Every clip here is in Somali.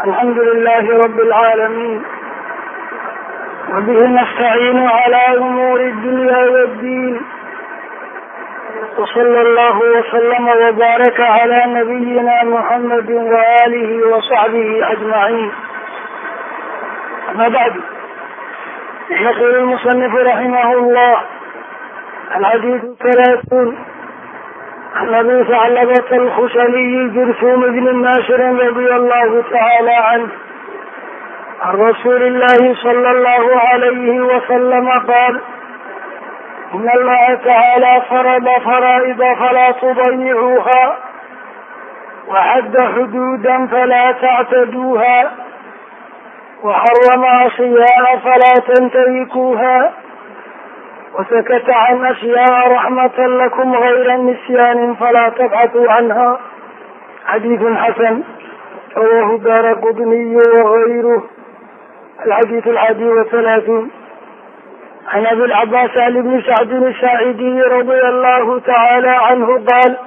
الحمد لله رب العالمين وبه نستعين على أمور الدنيا والدين وصلى الله وسلم وبارك على نبينا محمد وآله وصحبه أجمعين أما بعد يقول المصنف رحمه الله الحديث الثلاثون عن ابي ثعلبة الخشني جرثوم بن ناصر رضي الله تعالى عنه عن رسول الله صلى الله عليه وسلم قال إن الله تعالى فرض فرائض فلا تضيعوها وحد حدودا فلا تعتدوها وحرم عصيها فلا تنتهكوها وسكت عن أشياء رحمة لكم غير نسيان فلا تبحثوا عنها حديث حسن رواه دار قطني وغيره الحديث الحادي والثلاثون عن أبي العباس علي بن سعد الساعدي رضي الله تعالى عنه قال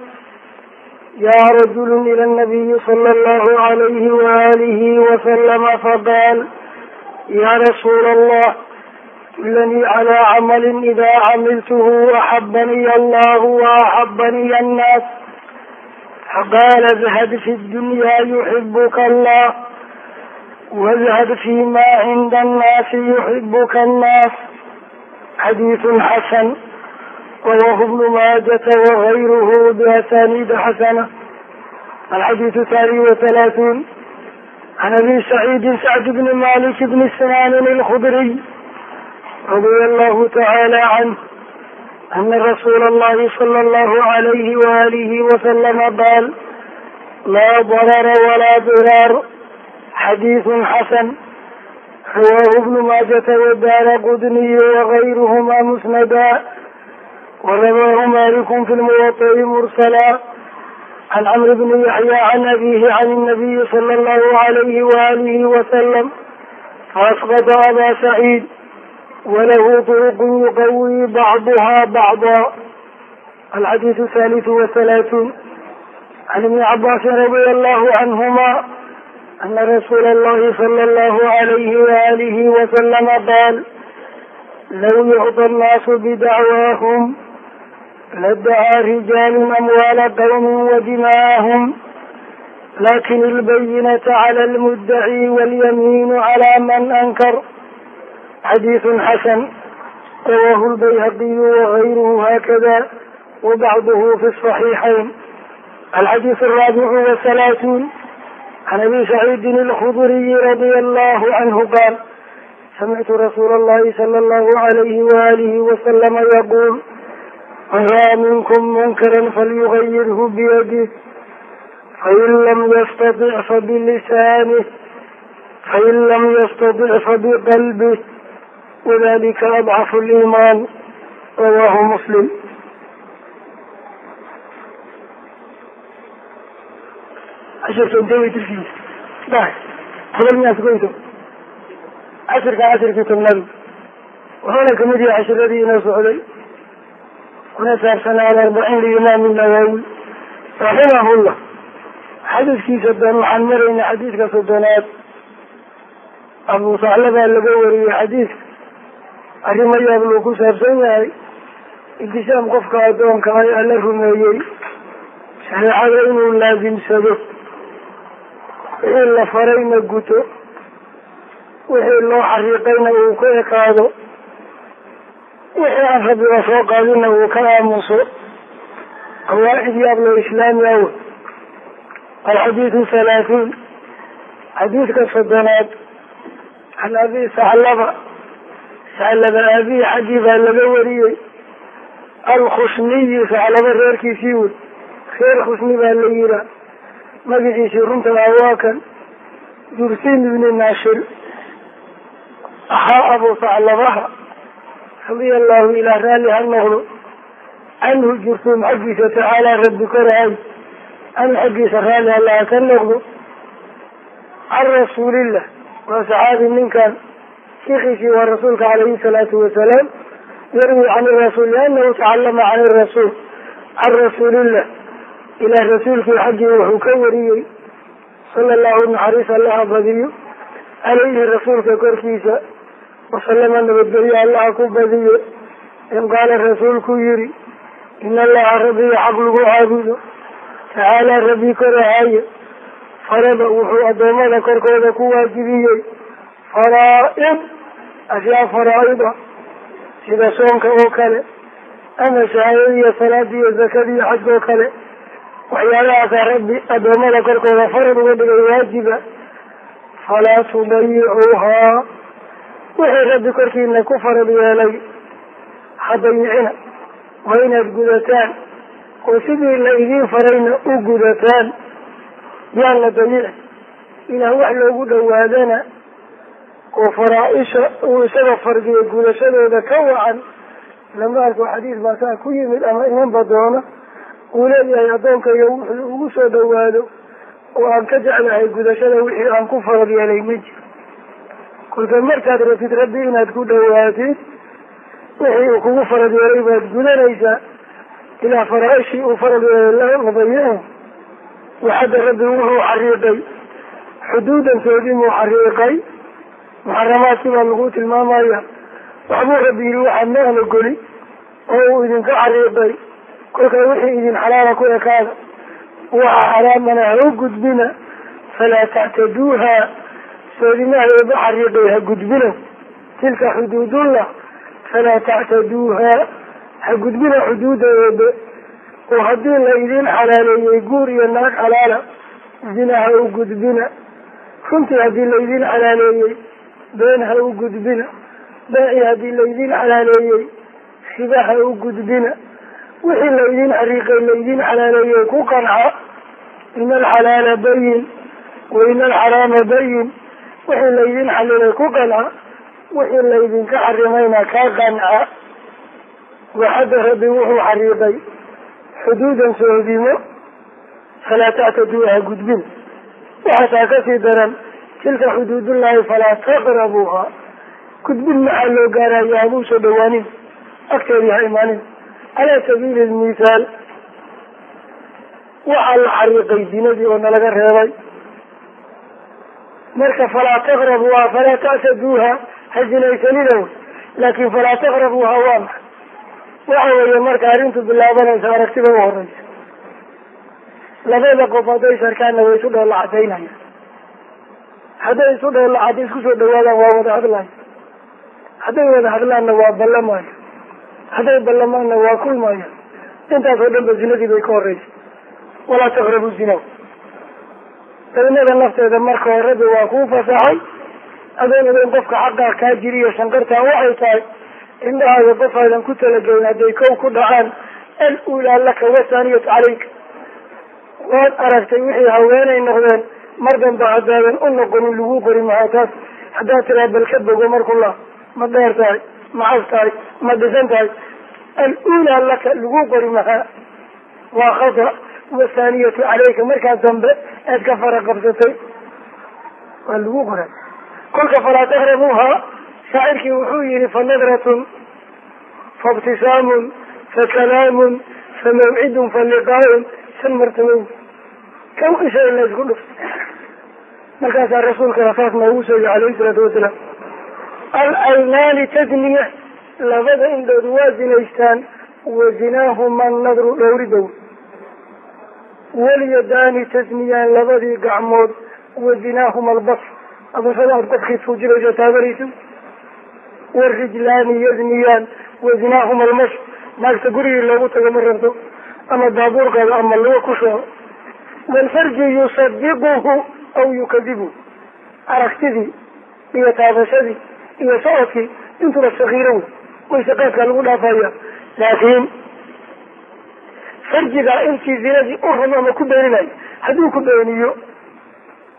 جاء رجل إلى النبي صلى الله عليه وآله وسلم فقال يا رسول الله دلني على عمل إذا عملته أحبني الله وأحبني الناس فقال اذهب في الدنيا يحبك الله واذهب فيما عند الناس يحبك الناس حديث حسن رواه ابن ماجة وغيره بأسانيد حسنة الحديث الثاني وثلاثون عن ابي سعيد سعد بن مالك بن سنان الخضري رضي الله تعالى عنه أن رسول الله صلى الله عليه وآله وسلم قال لا ضرر ولا ضرار حديث حسن رواه ابن ماجة والدار قدني وغيرهما مسندا ورواه مالك في الموطئ مرسلا عن عمرو بن يحيى عن أبيه عن النبي صلى الله عليه وآله وسلم فأسقط أبا سعيد وله طرق يقوي بعضها بعضا الحديث الثالث والثلاثون عن ابن عباس رضي الله عنهما أن رسول الله صلى الله عليه وآله وسلم قال لو يعطى الناس بدعواهم لادعى رجال أموال قوم ودماءهم لكن البينة على المدعي واليمين على من أنكر xadiid xasan rawaahu lbayhaqiyu wagayruhu haakada wabacduhu fi saxiixayn alxadiid araabicu waalaatuun can abi saciidin alkhudriyi radia allahu canhu qaal samictu rasuula allahi sala allahu alayhi waalihi wasalama yaquul man raa minkum munkaran falyugayirhu biyadih fain lam yastatic fabilisaanih fain lam yastatic fabiqalbih wadalika adcafu liimaan rawaahu muslim ashirka inte cashirkii tobnaad wuxuuna ka mid yahay cashiradii inoo socday kuna saabsanaa alarbaciin liimaam inawaawi raximahullah xadiidkiisa doon waxaan maraynay xadiidka soddonaad abu saxlabaa laga wariyey xadiidka arrimo yaab luu ku saabsan yahay ibtisaam qofka addoonka ay alla rumeeyey shareecada inuu laasimsado wixii la farayna guto wixii loo xariiqayna uu ka ekaado wixii aan rabbiga soo qaadina uu ka aamuso. Qawaacid yaab loo awe alxadiidu halaahuun xadiidka soddonaad can abi saclaba saclaba aabihi xaggii baa laga wariyey. Alkhusniyi saclaba reerkiisii wey reer khusni baa la yihaa magaciisii runta ah waa kan. Jursin ibni naashir ahaa abu saclabaha radia allahu ilaa raalli ha noqdo. Canhu jursuum xaggiisa tacaalaa rabbi korahay canhu xaggiisa raalli allaha ka noqdo. Can rasuulillah. Waa saxaabi ninkan shikiisii waa rasuulka calayhi salaatu wasalaam. Yarwi can irasuul lianahu tacalama can irasuul can rasuulillah. Ilaah rasuulkii xaggii wuxuu ka wariyey sala allahu naxariis allaha badiyo. Caleyhi rasuulka korkiisa wasalama nabadgelyo allaha ku badiyo. In qaala rasuulku yihi in allaha rabbiga xaq lagu caabudo. Tacaala rabbi korahaye farada wuxuu addoommada korkooda ku waajibiyey. Faraa-id ashyaa faraa-ida sida soonka oo kale ama shahaadada iyo salaada iyo zakada iyo xajka oo kale. Waxyaalahaasa rabbi addoommada korkooda farad uga dhigay waajiba falaa tudayicuuhaa wixii rabbi korkiina ku farad yeelay hadayicina waa inaad gudataan. Oo sidii la idiin farayna u gudataan yaan la dayici ilaah wax loogu dhawaadana oo faraa-isha uu isaga fardiyo gudashadooda ka wacan lama arko xadiis baa saa ku yimid ama imanba doona uu leeyahay addoonkayga wuxuu ugu soo dhawaado oo aan ka jeclahay gudashada wixii aan ku farad yeelay ma jiro. Kolka markaad rabtid rabbi inaad ku dhawaatid wixii uu kugu farad yeelay baad gudanaysaa ilaa faraa-ishii uu farad yeelay la dayici waxadda rabbi wuxuu xariiqay xuduudantoodii xariiqay muxaramaadkii baa lagu tilmaamaya. Waxbuu rabbi yihi waxaad ma alogoli oo uu idinka xariiqay kolkaa wixii idin xalaala ku ekaada. Waxa xaraamana ha u gudbina. Falaa tactaduuha soodimaheeda xariiqay ha gudbina. Tilka xuduudullah falaa tactaduuha ha gudbina xuduudaeeda oo haddii la idin xalaaleeyey guur iyo naag xalaala zina ha u gudbina. Runtii haddii la idin xalaaleeyey been ha u gudbina baaci haddii laydin xalaaleeyey riba ha u gudbina wixii laydin xariiqay laydin xalaaleeyey ku qanca ina alxalaala bayin wa ina alxaraama bayin wixii laydin xalilay ku qanca wixii laydinka xarimayna ka qanca waxadda rabbi wuxuu xariiqay xuduudan soodimo falaa tactaduuha gudbin. Waxaasaa ka sii daran tilka xuduudullahi falaa taqrabuuha gudbin maxaa loo gaaraya habuu soo dhawaanin agteedii ha imaanin calaa sabiili lmithaal waxaa la xariiqay dinadii oo nalaga reebay marka falaa taqrabuuha falaa tactaduuha ha zinaysanina laakin falaa taqrabuuha waa maxa waxa weeye marka arrintu bilaabanaysa aragtida u horeysa labada qof hadday sarkaanna way isu dhoolla cadaynaya hadday isu cad isku soo dhawaadaan waa wada hadlaya hadday wada hadlaanna waa ballamaayo. Hadday ballamaanna waa kulmaya intaas oo dhan ba zinadii bay ka horeysa walaa taqrabu zina. Daynada nafteeda marka horeba waa kuu fasaxay. Adoon ogeyn qofka xaqaa kaa jiriyo shanqartaa waxay tahay indhahaaga qof aydan ku talagelin hadday kow ku dhacaan al ulaa laka wasaniyatu calayka waad aragtay wixii haweenay noqdeen mar danba haddaadan u noqonin lagu qori mahaa taas. Haddaad tiraa bal ka bogo markula ma dheer tahay ma cas tahay ma dhisan tahay. Al-ulaa laka lagu qori mahaa waa khata wasaniyatu calayka markaas dambe aad ka fara qabsatay. Waa lagu qoray kolka falaa taqrabuuha shaacirkii wuxuu yihi fa nadratun fa ibtisaamun fa kalaamun fa mawcidun fa liqaaun shan martabow kan isha la isku dhuf markaasaa rasuulkana saas noogu sheegay calayhi salaatu wasalaam al-aynaani tadniya labada indhood waa zinaystaan wa zinaahuma nadru dhowridow walyadaani tasniyaan labadii gacmood wa zinaahuma albas. Abashada aad qofkii tuujinayso taabanayso warijlaani yazniyaan wa zinaahuma almash. Naagta gurigii loogu tago ma rabto ama baabuurkaada ama luga ku soo walfarji yusadiquhu aw yukadibu aragtidii iyo taabashadii iyo socodkii intuba sakiiro wey wayse qaadkaa lagu dhaafaya laakiin farjigaa intii zinadii u rabo ama ku beeninayo hadduu ku beeniyo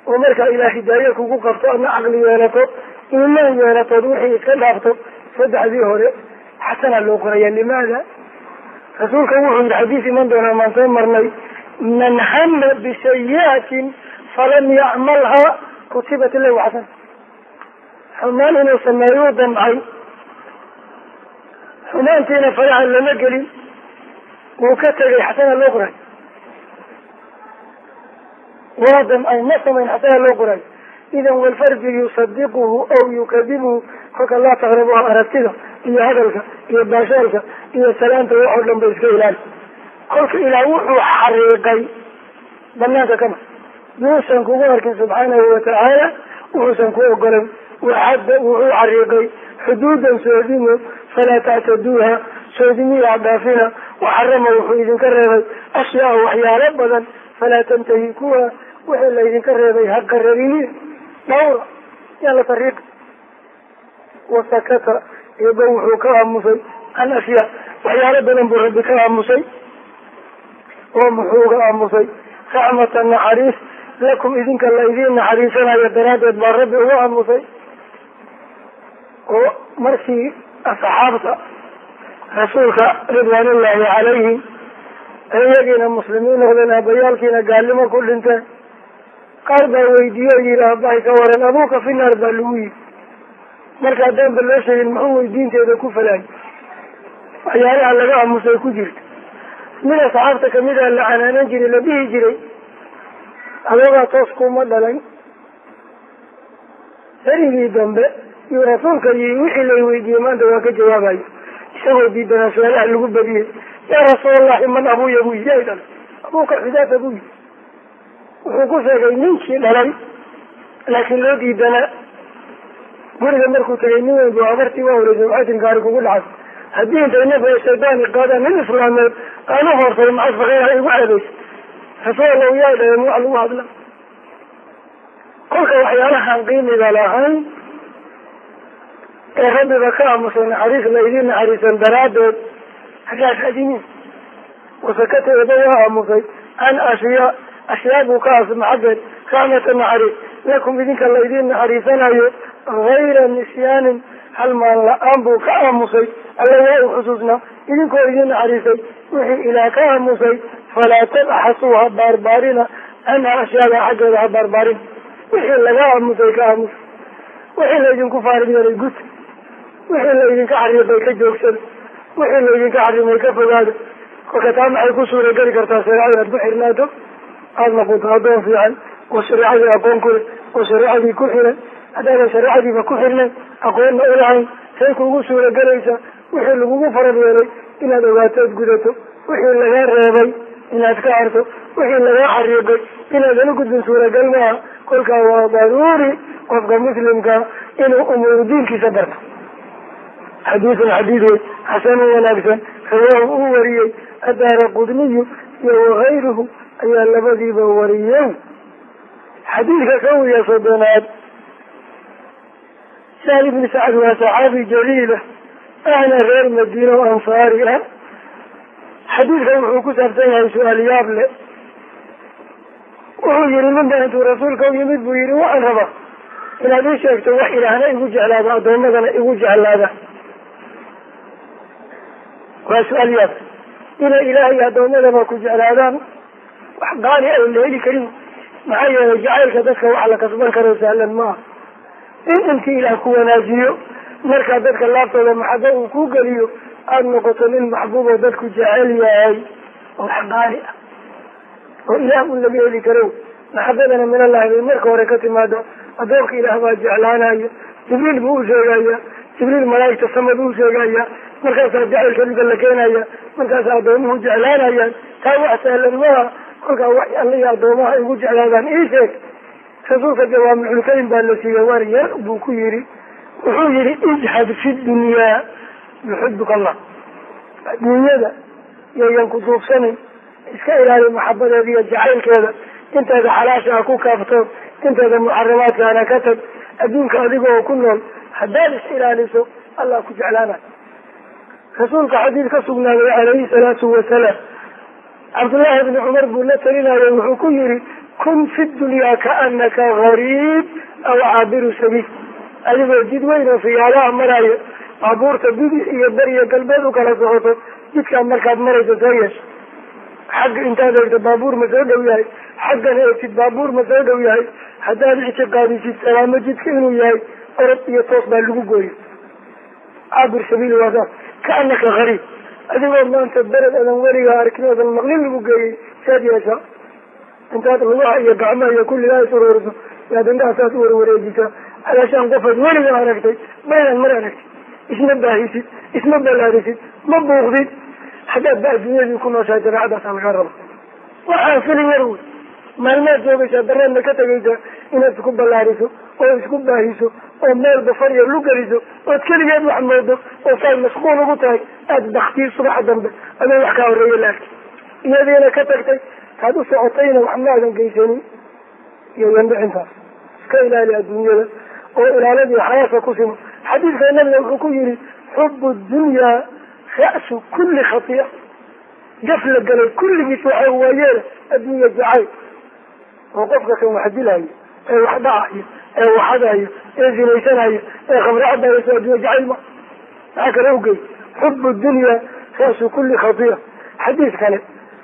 oo markaa ilaah hidaaye kugu qabto ama caqli yeelato iimaan yeelatood wixii iska dhaafto saddexdii hore xasanaa loo qoraya limaada rasuulka wuxuu yihi xadiis iman doonaa maan soo marnay man hama bisayiatin falam yacmalhaa kutibat lahu xasan xumaan inuu sameeyo u damcay xumaantiina faraha lama gelin wuu ka tegay xasana loo qoray waadan ay ma samayn xataa loo qoray idan walfarji yusadiquhu aw yukadibuhu kolka laa taqrabu aragtida iyo hadalka iyo baashaalka iyo salaanta waxoo dhan ba iska ilaali kolka ilaah wuxuu xariiqay. Banaanka kama yuusan kugu arkin subxaanahu watacaala wuxuusan ku ogolayn waxadda wuxuu xariiqay. Xuduudan soodimo falaa tactaduuha soodimiyaa dhaafina waxarama wuxuu idinka reebay. Ashyaa waxyaalo badan falaa tantahi kuwa wixii laydinka reebay. Ha qararinin. Dhawra yaa la tariiqa wasakata eeba wuxuu ka aamusay. Can ashyaa waxyaalo badan buu rabbi ka aamusay oo muxuu uga aamusay raxmatan naxariis lakum idinka la idiin naxariisanayo daraaddeed baa rabbi uga aamusay. Oo markii asxaabta rasuulka ridwaanullaahi calayhim iyagiina muslimiin noqdeen aabayaalkiina gaalnimo ku dhinteen qaar baa weydiiye o yihi ka waran abuuka fi naar baa lagu yidhi. Marka haddaan loo sheegin muxuu weydiinteeda ku falaay waxyaalaha laga aamusay ku jirta mid asxaabta ka mid a la canaanan jiray la dhihi jiray adoogaa toos kuma dhalayn berigii dambe iyo rasuulka iyo wixii lay weydiiyey maanta waa ka jawaabayo isagoo diidanaa su'aalaha lagu badiyey yaa rasuulallahi man abuya buu ay dhalay. Abuuka xudaafa buu yidhi. Wuxuu ku sheegay ninkii dhalay laakiin loo diidanaa. Guriga markuu tegay nin weyn bu abartii waa horeysay waxaytin gaari kugu dhacay. Haddii intay nafaya shaydaani qaadaan nin islaameed aanu horsay macasfaqeena igu ceebaysa rasuul yaa dhahen wax lagu hadla. Kolka waxyaalahaan qiimiga lahayn ee rabbiba ka aamusay naxariis la idiin naxariisan daraaddeed hagaagadimin wasakata eeba waa aamusay can ashyaa ashyaa buu ka asmaxadeed raxmata naxariis. Lakum idinka la idiin naxariisanayo hayra nisyaanin hal maan la'aan buu ka aamusay alla waa u xusuusnaa idinkoo idiin naxariisay wixii ilaah ka aamusay falaa tabxasuu ha baarbaarina anha ashyaada xaggeeda ha baarbaarin wixii laga aamusay ka aamus. Wixii laydinku faarid yeelay gud. Wixii laydinka xariiqay ka joogsada wixii laydinka xarimay ka fogaada kolka taa maxay ku suurageli kartaa shareecada inaad ku xirnaato? Aada noqoto addoon fiican oo shareecadii aqoon ku leh oo shareecadii ku xiran haddaadan shareecadiiba ku xirnayn aqoonna ulahayn say kuugu suuragelaysaa wixii lagugu farad yeelay inaad ogaatood gudato. Wixii lagaa reebay inaad ka harto. Wixii lagaa xariiqay inaadan ugudbin suuragal maaha. Kolkaa waa daruuri qofka muslimkaa inuu umuuru diinkiisa barto. Xadiisun xadiid wey xasanun wanaagsan rawaahu uu wariyey adaara qudniyu iyo wakayruhu ayaa labadiiba wariyeen xadiidka kan wiya soddonaad. Sahl ibni sacad waa saxaabi jaliila ahna reer madiina o ansaari ah. Xadiidkan wuxuu ku saabsan yahay su'aal yaab wuxuu yihi ninba intuu rasuulka u yimid buu yihi waxaan rabaa inaad ii sheegto wax ilaahna igu jeclaada addoommadana igu jeclaada. Waa su'aal yaab. Inay ilaah iyo addoommadaba ku jeclaadaan wax qaali ay la heli karin maxaa yeelay jacaylka dadka wax la kasban karo sahlan maaha. In intii ilaah ku wanaajiyo markaa dadka laaftooda maxaba uu ku geliyo? Aada noqoto nin maxbuub oo dadku jecel yahay oo wax qaali ah oo ilaah un laga heli karo. Maxabadana minallahi bay marka hore ka timaado adoonka ilaah baa jeclaanayo jibriil buu u sheegaya. Jibriil malaa'igta samad u sheegaya. Markaasaa jacaylka dhiga la keenaya. Markaasaa addoomuhu jeclaanayaan. Taa wax sahlan maaha. Kolkaa wax alla iyo addoomaha igu jeclaadaan ii sheeg. Rasuulka jawaamicul-kalim baa la siiyey war yar buu ku yidhi wuxuu yihi ijhad fi dunyaa yuxibuka allah. Adduunyada yayan ku duubsanin iska ilaali maxabadeeda iyo jacaylkeeda. Inteeda xalaasha ha ku kaaftoon inteeda muxaramaadkaana ka tag adduunka adiga oo ku nool haddaad is ilaaliso allah ku jeclaanayo rasuulka xadiid ka sugnaaday calayhi salaatu wasalaam cabdullaahi bni cumar buu la talinayay wuxuu ku yihi kun fi dunyaa kaanaka gariib aw caabiru sabiil adigoo jid weyn oo fiyaalaha maraayo baabuurta bidix iyo beriyo galbeed u kala socoto jidkaa markaad marayso soo yeesho xagga intaad eegto baabuur ma soo dhow yahay. Xaggana eegtid baabuur ma soo dhow yahay. Haddaad ictiqaadisid salaamo jidka inuu yahay orod iyo toos baa lagu gooyo caabir sabiil waa saas. Kaanaka gariib adigoo maanta bered adan weligaa arkin odan maqlin lagu geeyey saad yeeshaa intaad lugaha iyo gacmaha iyo kulligaa is uruuriso yaad indhaha saas u warwareejisaa calaashaan qofaad weliga aragtay maynan mar aragtid isma baahisid isma ballaarisid ma buuqdid. Haddaad ba adduunyadii ku nooshahay dabeecadaasa laga raba waxaa filin yar wey maalmaad joogaysaa dareedna ka tegaysaa inaad isku ballaariso oo isku baahiso oo meelba farya lu geliso ood keligeed wax moodo oo saad mashquul ugu tahay aada baktii subaxa dambe. Adoo wax kaa horreeya la iyadiina ka tagtay taad u socotayna wax maadan geysanin iyo yandhicintaas iska ilaali adduunyada oo ilaaladii xayaasa ku simo. Xadiidka nabiga wuxuu ku yihi xubu dunyaa ra'su kulli khatiya gaf la galay kulligiis waxa waayeela adduunya jacayl oo qofka kan wax dilayo ee wax dhacayo ee waxadayo ee zinaysanayo ee khamre cabayo so addunya jacayl ma. Maxaa kale ugey xubu dunya ra'su kulli khatiya xadiis kale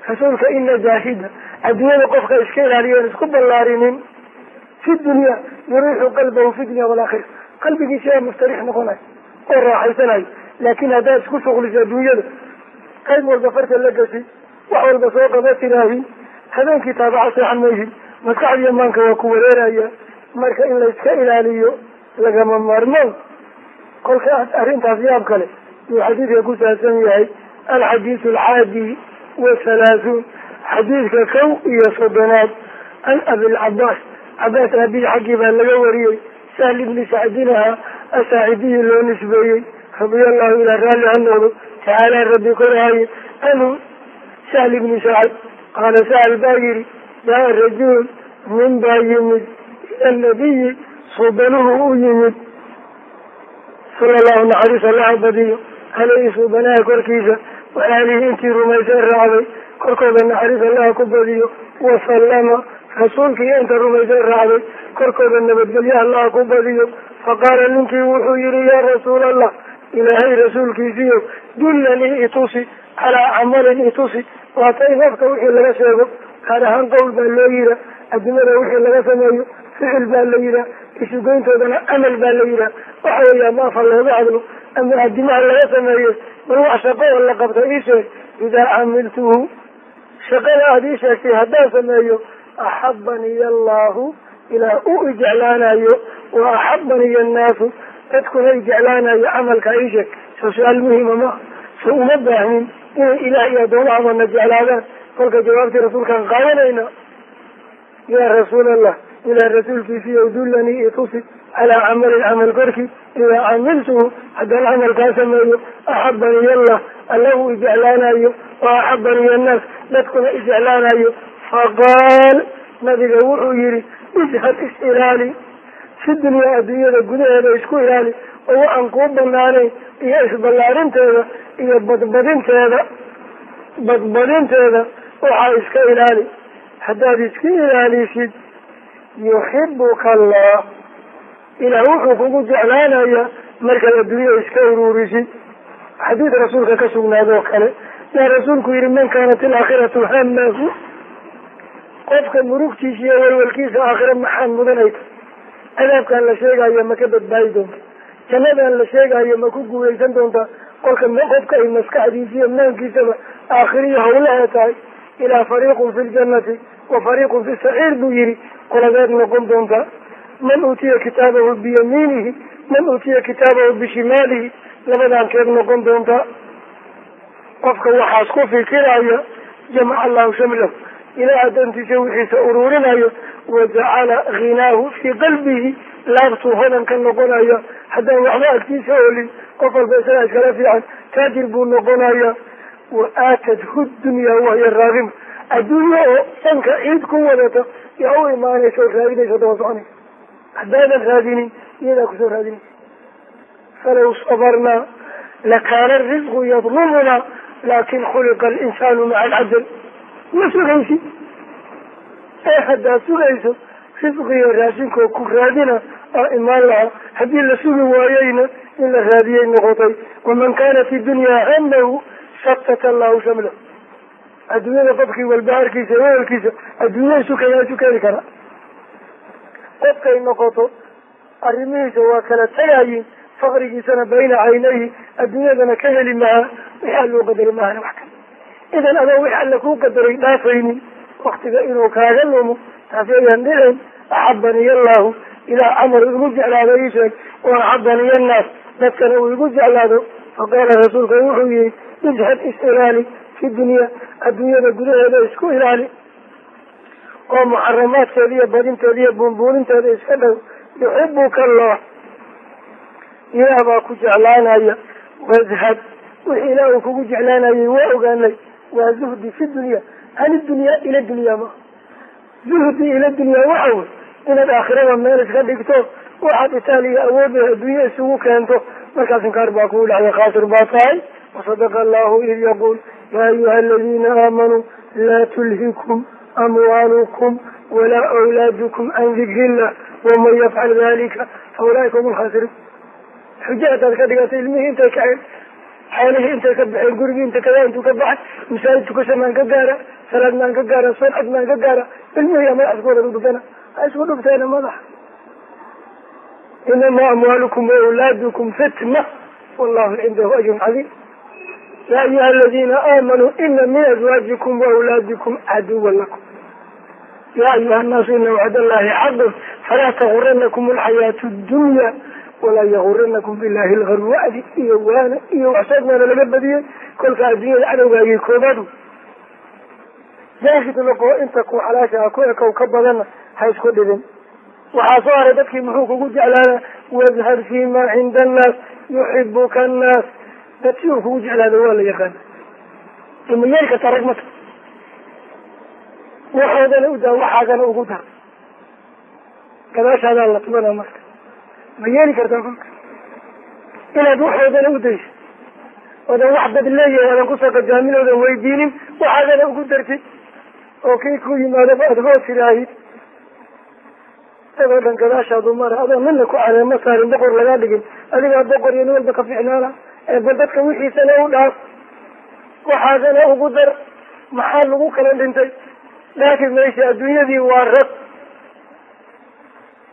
rasuulka ina jaahida adduunyada qofka iska ilaaliyoon isku ballaarinin fi dunya yuriixu qalbahu fi dunya walaakhira qalbigiisa yaa mustariix noqonayo oo raaxaysanayo laakin haddaad isku shuqliso adduunyada qayb walba farta la gashi wax walba soo qaba tiraahin habeenkii taabaca seexan maysid maskaxdiiyo maanka waa ku wareeraya marka in layska ilaaliyo lagama maarmoon kolka arrintaas yaab kale yuu xadiidka ku saabsan yahay alxadiisu alxaadi wathalaathuun xadiidka kow iyo soddonaad can abilcabaas cabaas aabihi xaggii baa laga wariyey. Sahl ibni sacdinaha asaacidiyi loo nisbeeyey. Radia allahu ilaa raalli ha noqdo. Tacaala rabbi koraaye anhu sahl ibni sacad qaala sahl baa yihi yaa rajul nin baa yimid. Ila nabiyi suubanuhu u yimid. Sala allahu naxariis allaha badiyo. Aleyhi suubanaha korkiisa. Waalihi intii rumaysay raacday. Korkooda naxariis allaha ku badiyo. Wasallama rasuulkii inta rumaysay raacday korkooda nabadgelyo allaha ku badiyo. Faqaala ninkii wuxuu yihi yaa rasuul allah ilaahay rasuulkiisiyo dullanii itusi calaa camalin itusi waata in afka wixii laga sheego gaar ahaan qowl baa loo yihaa adimada wixii laga sameeyo ficil baa la yihaa isugeyntoodana amal baa la yihaa waxa weeya ma afa looga hadlo ama adimaha laga sameeyo bal wax shaqo oo la qabta ii sheeg idaa camiltuhu shaqada aada ii sheegtay haddaan sameeyo axabaniy allahu ilaa u ijeclaanayo wa axabaniy annaasu dadkuna ijeclaanayo camalkaa ii sheeg so su'aal muhima maaha so uma baahnin inay ilaah iyo addoomahamana jeclaadaan kolka jawaabtii rasuulkaan qaadanayna yaa rasuul allah ilaa rasuulkiisiiyo dullanii itusi calaa camalin camal korkii idaa camiltuhu haddaan camalkaa sameeyo axabaniy allah alla uu ijeclaanayo wa axabaniy annaas dadkuna ijeclaanayo faqaal nabiga wuxuu yihi ishad is ilaali. Fi dunyaa adduunyada gudaheeda isku ilaali oo waxaan kuu banaanayn iyo isballaarinteeda iyo badbadinteeda. Badbadinteeda waxaa iska ilaali. Haddaad iska ilaalisid yuxibuka allah. Ilaah wuxuu kugu jeclaanayaa markaad adduunya iska ururisid xadiid rasuulka ka sugnaadoo kale yaa rasuulku yihi man kaanat ilaakhiratu hamahu qofka murugtiisa iyo walwalkiisa aakhira maxaad mudanaysa cadaabkan la sheegayo ma ka badbaadi doonta jannadan la sheegayo ma ku guuleysan doontaa kolka qofka ay maskaxdiisa iyo maankiisaba aakhiriyo hawlaha tahay. Ilaa fariiqun fi ljannati wa fariiqun fi saciir buu yihi qoladeed noqon doontaa man uutiya kitaabahu biyamiinihi man uutiya kitaabahu bishimaalihi labadan keed noqon doontaa qofka waxaas ku fikiraya jamaca allahu shamlahu ilaah dantiisa wixiisa uruurinayo wajacala ghinaahu fii qalbihi laabtuu hodan ka noqonaya haddaan waxba agtiisa olin qof walba isagaa iskala fiican taajir buu noqonaya wa aatadhu dunya wahya raagima adduunya oo sanka ciid ku wadata yaa u imaanaysa oo raadinaysa daba soconaysa haddaadan raadinin iyadaa ku soo raadinaysa falaw sabarnaa lakaana risqu yadlumunaa laakin khuliqa alinsaanu maca alcajal ma sugaysi ee haddaad sugayso risqiyo raashinkoo ku raadina aa imaan lahaa haddii la sugi waayeyna in la raadiyay noqotay. Waman kaanat idunyaa hamahu shatata allahu shamlahu adduunyada qofkii walbahaarkiisa weelkiisa adduunya isukaya isu keeni kara qofkay noqoto arrimihiisa waa kala tagayin fakrigiisana bayna caynayhi adduunyadana ka heli mahaa wixii alluu qadaray maahana wax kale idan adoo wix alle kuu qadaray dhaafaynin waktiga inuu kaaga lumo taasi ayaan dhicin axabaniy allahu ilaah camar igu jeclaado ii sheeg oo axabaniy annaas dadkana uu igu jeclaado. Faqaala rasuulka wuxuu yihi ijhad is-ilaali fi dunya adduunyada gudaheeda isku ilaali oo muxaramaadkeeda iyo badinteeda iyo buunbuuninteeda iska dhow yuxibuka allah ilaah baa ku jeclaanaya washad wixii ilaah uu kugu jeclaanayay waa ogaanay waa zuhdi fi dunya ani dunya ila dunya ma zuhdi ila dunya waxa wey inaad aakhirada meel iska dhigto waxaad itaal iyo awood adduunye isugu keento. Markaas inkaar baa kugu dhacday khaasir baa tahay. Wasadaqa allahu id yaquul yaa ayuha aladiina aamanuu laa tulhikum amwaalukum walaa awlaadukum can dikri illah waman yafcal dalika fa ulaaika hum lkhasiriin xujo ka dhigatay ilmihii intay kaceen xoolihii intay ka baxeen gurigii inta kadaa intuu ka baxay masaajid tukasha maan ka gaara salaad maan ka gaara suncad maan ka gaara ilmihii yaa madax isku wada dhudhufana ha isku dhufteena madaxa inamaa amwaalukum waawlaadukum fitna. Wallahu cindahu ajrun cadiim. Ya ayuha aladina aamanuu ina min azwaajikum waawlaadikum caduwan lakum. Ya ayuha annaasu ina wacd allahi xaqun falaa taguranakum alxayaatu dunya walaa yaguranakum billahi lgar wacdi iyo waana iyo waxsheegmaana laga badiyey kolka adduunyada cadowgaagii koobaadu jaahid noqo inta ku xalaasha ku ekow ka badanna ha isku dhibin. Waxaa soo haray dadkii muxuu kugu jeclaana washad fi ma cinda annaas yuxibuka annaas. Dad si uu kugu jeclaado waa la yaqaana. Ima yeeli kartaa rag mata waxoodana u daa waxaagana ugu dar gadaashaadaa la tubana marka ma yeeli kartaa kolka inaad waxoodana u dayso. Oodan wax dad leeyahay aadan ku soo qajaamin oodan weydiinin waxaagana ugu dartid oo kii ku yimaadaba aada hoos tiraahid dadoo dhan gadaashaadu mara adoo nina ku careemo saarin boqor lagaa dhigin. Adigaa boqor iyo nin walba ka ficnaana ee bal dadka wixiisana u dhaaf. Waxaagana ugu dar. Maxaa lagu kala dhintay? Dhaafi maysa adduunyadii waa rag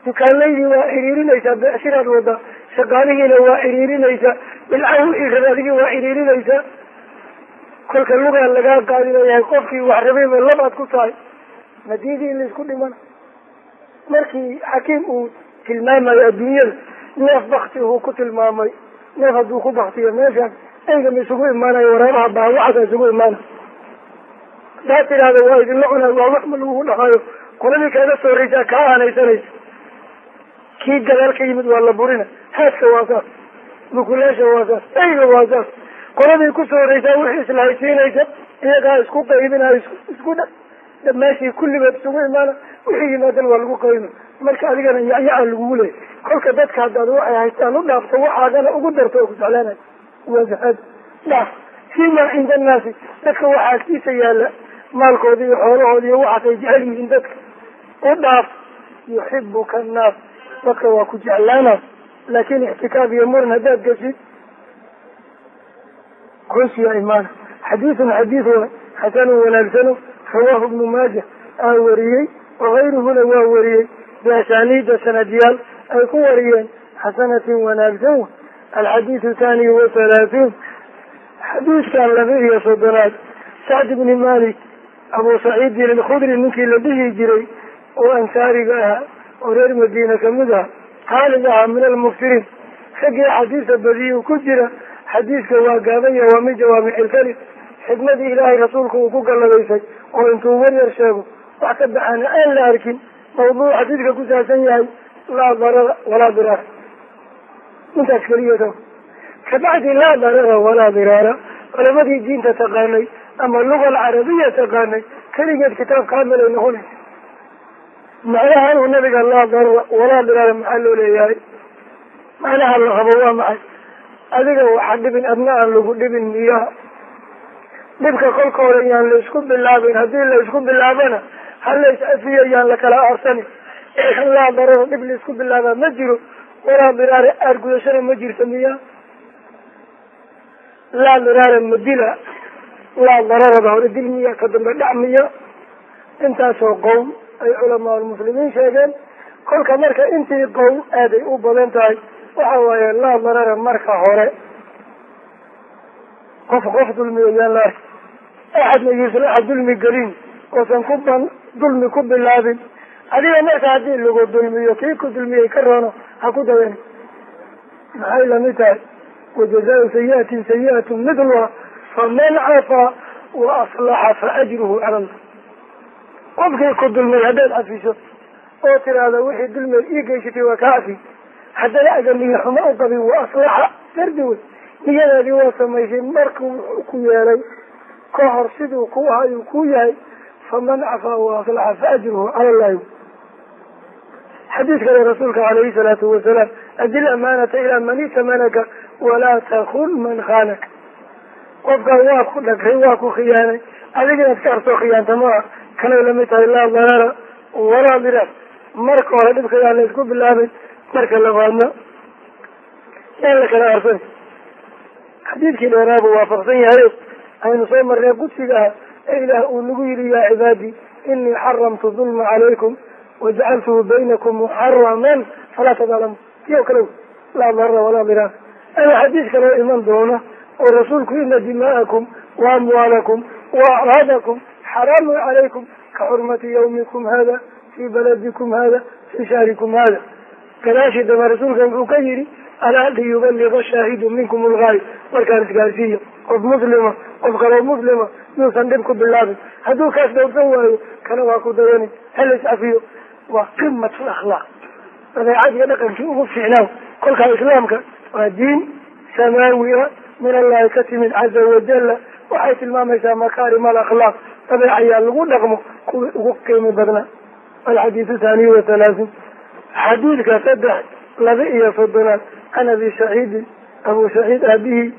dukaanlaydii waa ciriirinaysaa beecshiraad wada shaqaalihiina waa ciriirinaysaa bilcaha wixii raba adigii waa ciriirinaysaa kolka lugaa lagaa qaadinayahay qofkii wax rabayba labaad ku tahay. Madiidii in la isku dhimana markii xakiim uu tilmaamayo adduunyada neef bakti uu ku tilmaamay neef hadduu ku baktiyo meeshaan eyga ma isugu imaanayo waraabaha baawacaasa isugu imaana. Haddaad tidhaahda waa idinla cunayo waa wax ma lagugu dhaqaayo. Qoladii kaaga soo reysaa kaa aanaysanaysa kii gadaal ka yimid waa la burina haadka waa saas mukulaasha waa saas eyga waa saas. Qoladay ku soo horeysaa wixii islahaysiinaysa iyagaa isku qaybinayo isku dha meeshii kulligood isugu imaana wixii yimaadan waa lagu qaybi marka adigana yacyaca lagugu leeyay kolka dadka haddaad waxay haystaan u dhaafto waxaagana ugu darto oo ku jeclaanay washad dhaaf. Fiima cinda annaasi dadka waxaa kiisa yaalla maalkooda iyo xoolahoodi iyo waxaas ay jecel yihiin dadka. U dhaaf. Yuxibuka annaas dadka waa ku jeclaana laakin ixtikaaf iyo muran haddaad geshid qoysiyaa imaana xadiidun xadiid wa xasanu wanaagsano rawaahu ibnu maaja aa wariyey wakayruhuna waa wariyey. Biashaaniida sanadyaal ay ku wariyeen xasanatin wanaagsan wa alxadiidu thani wa thalaathuun xadiidkan laba iyo soddonaad. Sacd bni malik abu saciidin alkhudri ninkii la dhihi jiray oo ansaariga ahaa oo reer madiina ka mid aha khaalid ahaa min almuftiriin. Raggii xadiisa badiyu ku jira xadiiska waa gaabanya waa min jawaamicilkalim xikmadii ilaahay rasuulku uu ku galladaysay oo intuu waryar sheego wax ka baxaana aan la arkin mawduuc xadiidka ku saabsan yahay laa darara walaa diraara. Intaas keliyata kabacdi laa darara walaa diraara culamadii diinta taqaanay ama luga alcarabiya taqaanay keligeed kitaab kaamilay noqonaysa macnaha inuu nabiga laa darara walaa diraara maxaa loo leeyahay? macnaha la rabo waa maxay? adiga waxa dhibin adna aan lagu dhibin miyaa dhibka kolka yaan la isku bilaabin haddii la isku bilaabana ha la is-afiyo yaan la kala aarsani laa dararo dhib la isku bilaabaa ma jiro. Walaa diraare aar gudashana ma jirto miya. Laa diraare ma dila. Laa dararada hore dil miya ka dambe dhac miya. Intaasoo qowm ay culamaa lmuslimiin sheegeen. Kolka marka intii qowm aaday u badan tahay waxa waaye laa darara marka hore. Qof qof dulmiya yaan la arki axadna yuusan axad dulmi gelin. Oosan ku ban dulmi ku bilaabin. Adiga marka haddii lagu dulmiyo kii ku dulmiyey ka roono ha ku dayan maxay la mid tahay? Wajazaau sayiatin sayiatu midluha faman cafaa wa aslaxa fa ajruhu cala allah qofkii ku dulmay haddaad cafiso oo tiraahda wixii dulmay ii geysatay waa kaa cafi haddana aga niyo xumo u qabin wa aslaxa dardi wey niyadaadii waa samaysay markuu wuxuu ku yeelay ka hor siduu ku ahayuu ku yahay faman cafaa wa aslaxa fa ajruhu cala allahi xadiis kale rasuulka calayhi salaatu wasalaam adil amaanata ilaa man itamanaka walaa takun man khaanaka qofkaa waa ku dhagray waa ku khiyaanay. Adiga inaad ka arsoo khiyaanta maa kanay la mid tahay laa darara walaa diraar. Marka hore dhibkayaa la isku bilaabay marka labaadna yaan la kala arsan xadiidkii dheeraabuu waafaqsan yahay aynu soo marnay qudsiga ah ee ilaah uu nagu yidhi yaa cibaadii inii xaramtu dulma calaykum wajacaltuhu baynakum muxaraman falaa tadaalamu iyo kale laa darara walaa diraar. Ama xadiis kaloo iman doona oo rasuulku ina dimaa'akum wa amwaalakum wa acraadakum xaraamun calaykum ka xurmati yawmikum hada fii baladikum hada fii shahrikum hada gadaashii daba rasuulka wuxuu ka yidhi alaa liyubaliga shaahidu minkum ulgaayib markaan isgaarsiiyo qof muslima qof kaloo muslima yuusan dhib ku bilaabin hadduu kaas dhowrsan waayo kana waa ku dayani hala iscafiyo waa qimatul akhlaaq dabeecad iyo dhaqankii ugu fiicnaaw kolkaa islaamka waa diin samaawi a min allahi ka timid caza wajala waxay tilmaamaysaa dabeecayaa lagu dhaqmo kuwii ugu qiimi badnaa. Alxadiidu thaniy wa halaasin xadiidka saddex laba iyo soddonaad can abi saciidin abu saciid aabihii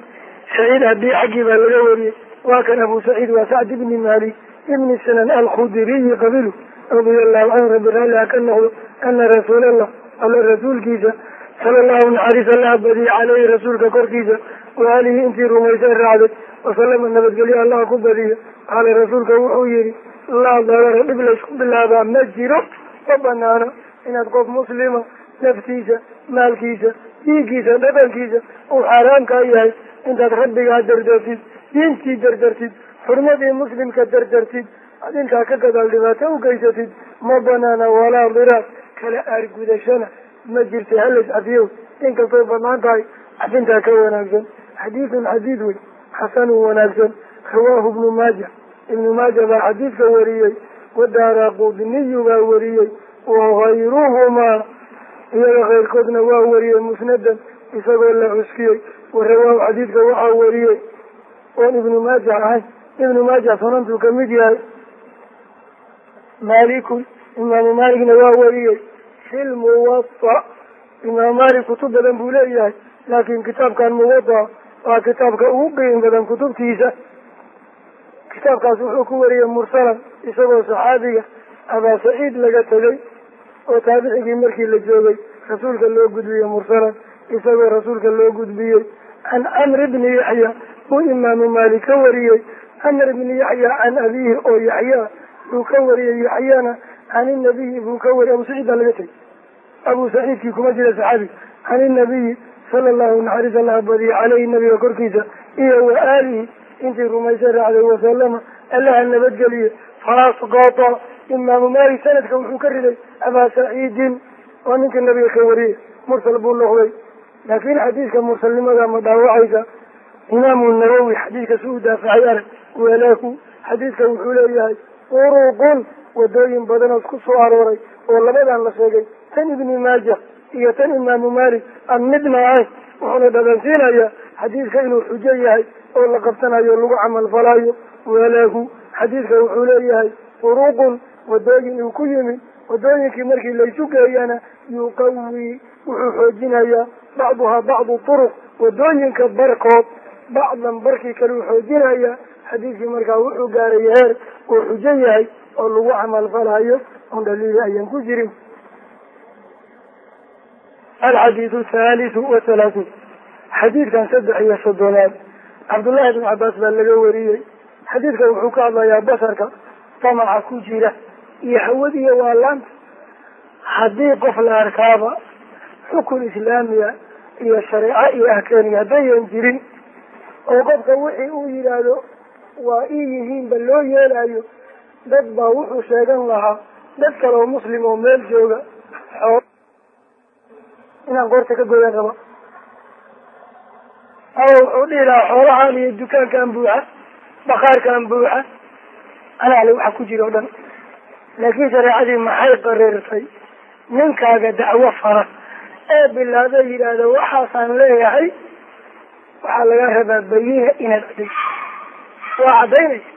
saciid aabihii xaggii baa laga wariyey. Waa kan abu saciid waa sacd ibni malik ibni sinan alkhudriyi qabilu radia allahu canhu rabi raalli ha ka noqdo ana rasuul allah alla rasuulkiisa sala allahu naxariis allaha badiye caleyhi rasuulka korkiisa wa alihi intii rumaysay raacday wasalama nabadgelyo allaha ku badiyo qaala rasuulka wuxuu yihi laa darara dhib laysku bilaabaa ma jiro ma banaano inaad qof muslima naftiisa maalkiisa dhiiggiisa dhaqankiisa uu xaaraamkaa yahay intaad rabbigaa dardartid diintii dardartid xurmadii muslimka dardartid ad intaa ka gadaal dhibaato u geysatid ma banaana walaa diraar kala aargudashana ma jirta halas cafiyow inkastay bannaan tahay cafintaa ka wanaagsan xadiidun xadiid wey xasanun wanaagsan rawaahu ibnu maaja ibnu maaja baa xadiidka wariyey wadaara qudniyu baa wariyey wagayruhumaa iyaga keyrkoodna waa wariyey musnadan isagoo la cuskiyey. Warawaahu xadiidka waxaa wariyey oon ibnu maaja ahayn. Ibnu maaja sunantuu ka mid yahay. Malikun imaamu malikna waa wariyey. Fi lmuwata imaam malik kutub badan buu leeyahay laakin kitaabkan muwata waa kitaabka ugu qiim badan kutubtiisa kitaabkaas wuxuu ku wariyey mursalan isagoo saxaabiga abaa saciid laga tegay oo taabicigii markii la joogay rasuulka loo gudbiyey mursalan isagoo rasuulka loo gudbiyey. Can camr bni yaxya uu imaamu maalik ka wariyey. Camr bni yaxya can abiihi oo yaxyaa buu ka wariyey. Yaxyana can inabiyi buu ka wariyey. Abu saciid baa laga tegay abu saciidkii kuma jira saxaabi. Can inabiyi sala allahu naxariis allaha badiye caleyhi nabiga korkiisa iyo wa aalihi intii rumaysay raacday wasalama allaha nabadgeliye. Faasqata imaamu malik sanadka wuxuu ka riday abaa saciidin oo ninka nabiga ka wariyey mursal buu noqday laakin xadiidka mursalnimada ma dhaawacaysa. Imaamu nawowi xadiidka si u daafacay arag weelaaku xadiidka wuxuu leeyahay uruqun wadooyin badanood ku soo arooray oo labadan la sheegay tan ibni maaja iyo tan imaamu malik aan midna ahayn wuxuuna dhabansiinayaa xadiidka inuu xujo yahay oo la qabsanayo lagu camal falaayo weelaaku xadiidka wuxuu leeyahay uruqun wadooyin uu ku yimid. Wadooyinkii markii laysu geeyana yuqawi wuxuu xoojinayaa bacduhaa bacdu turuq. Wadooyinka barkood bacdan barkii kale uu xoojinaya. Xadiidkii markaa wuxuu gaaray heer uu xujo yahay oo lagu camal falayo oon dhaliili ayaan ku jirin. Alxadiidu thaalithu wa thalaathuun xadiidkan saddex iyo soddonaad cabdullahi ibn cabaas baa laga wariyey. Xadiidka wuxuu ka hadlayaa basarka damaca ku jira iyo hawad iyo waalaanta haddii qof la arkaaba xukun islaamiya iyo shareeco iyo ahkaamiya haddayan jirin oo qofka wixii uu yidhaahdo waa ii yihiinba loo yeelayo dad baa wuxuu sheegan lahaa dad kale oo muslim oo meel jooga xoo inaan goorta ka godan raba ama wuxuu dhihi lahaa xoolahaan iyo dukaankaan buuxa bakaarkaan buuxa anaale waxa ku jira o dhan. Laakiin shareecadii maxay qariirtay ninkaaga dacwo fara. Ee bilaada yidhaahda waxaasaan leeyahay waxaa laga rabaa bayina inaad cadayso waa caddaynaysa.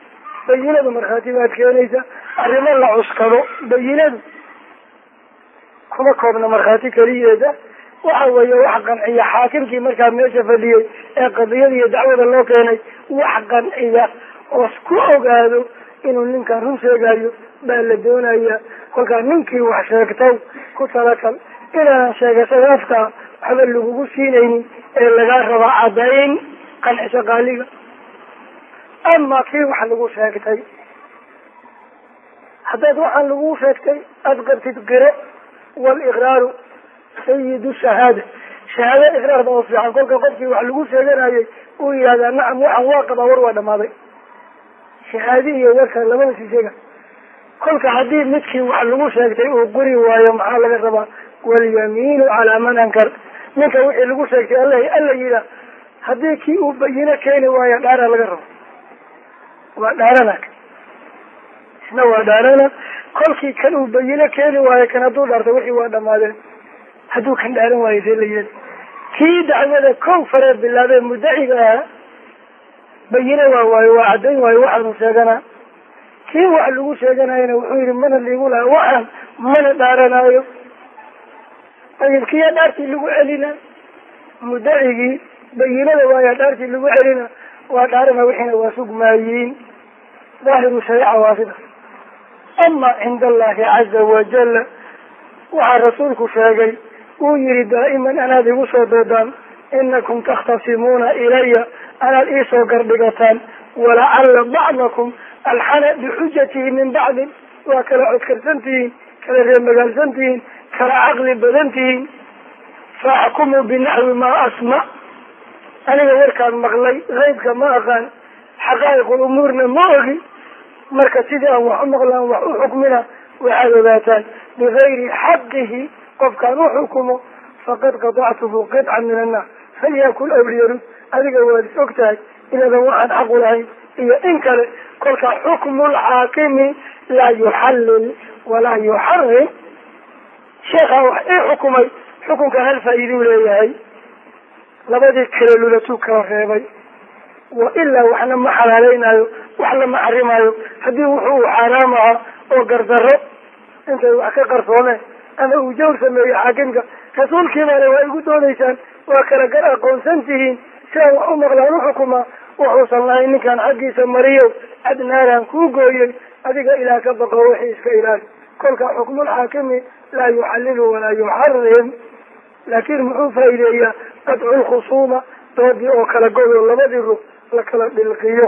Bayinadu markhaati baad keenaysa arrimo la cuskado bayinadu. Kuma koobna markhaati keliyeeda waxa weeye wax qanciya xaakimkii markaa meesha fadhiyey ee qadiyada iyo dacwada loo keenay wax qanciya oos ku ogaado inuu ninkan run sheegayo baa la doonaya. Kolkaa ninkii wax sheegtay ku talakal inaanan sheegasada afkaa waxba lagugu siinaynin ee lagaa rabaa caddayn qanciso qaaliga ama kii wax lagu sheegtay haddaad waxaan lagu sheegtay aada qabtid qiro waliqraaru sayidu shahaada. Shahaado iqraar ba oo fiican kolka qofkii wax lagu sheeganayay uu yihahdaa nacam waxaan waa qabaa war waa dhamaaday shahaadi iyo warka labada si sheega. Kolka haddii midkii wax lagu sheegtay uu quri waayo maxaa laga rabaa? Walyamiinu calaa man ankar. Ninka wixii lagu sheegtay alla alla yihaa haddii kii uu bayino keeni waayo dhaara laga rabo waa dhaarana. Isna waa dhaarana. Kolkii kan uu bayino keeni waayo kan hadduu dhaarta wixii waa dhamaadeen hadduu kan dhaaran waayo see la yidhi kii dacwada kow faree bilaabee muddaciga ahaa bayino waa waayo waa caddayn waayo waxaanu sheeganaa kii wax lagu sheeganayana wuxuu yihi mana liigu laha waxaan mana dhaaranaayo. Ayib kiyaa dhaartii lagu celina? Muddacigii bayinada waayaa dhaartii lagu celina? Waa dhaarana wixiina waa sugmaayiin daahiru shariica waa sida. Ama cinda allahi caza wajal waxaa rasuulku sheegay uu yihi daa'iman anaad igu soo doodaan inakum takhtasimuuna ilaya anaad iisoo gardhigataan walacalla bacdakum alxana bixujatihi min bacdin waa kala codkarsan tihiin kala reemagaalsan tihiin kala caqli badan tihiin faaxkumuu binaxwi maa asma. Aniga warkaan maqlay haybka ma aqaan xaqaa'iqul umuurna ma ogi marka sidii aan wax u maqlaan wax u xukmina waxaad ogaataan bigayri xaqihi qofkaan u xukumo faqad qadactuhu qidcan min annaar. Falyakul awliyarud adiga waad is og tahay inaadan waxaan xaqu lahayn. Iyo in kale kolka xukmu lxaakimi laa yuxallil walaa yuxarim sheekhaa wax ii xukumay xukunkan hal faa-iiduu leeyahay. Labadii kale lulatuu kala reebay. Wa ilaa waxna ma xalaaleynayo wax lama xarimaayo. Haddii wuxuu xaaraam ahaa oo gardarro intay wax ka qarsoomeen ama uu jawr sameeyey xaakimka rasuulkiibale waa igu doonaysaan waa kala gar aqoonsan tihiin. Si aan wax u maqlaan uxukumaa wuxuusan lahayn ninkaan xaggiisa mariyo adnaaraan kuu gooyey adiga ilaah ka baqo wixii iska ilaali kolka xukmulxaakimi laa yuxallilu walaa yuxarim laakiin muxuu faa'iideeyaa? Qadcu lkhusuuma doodii oo kala godo labadii rug la kala dhilqiyo.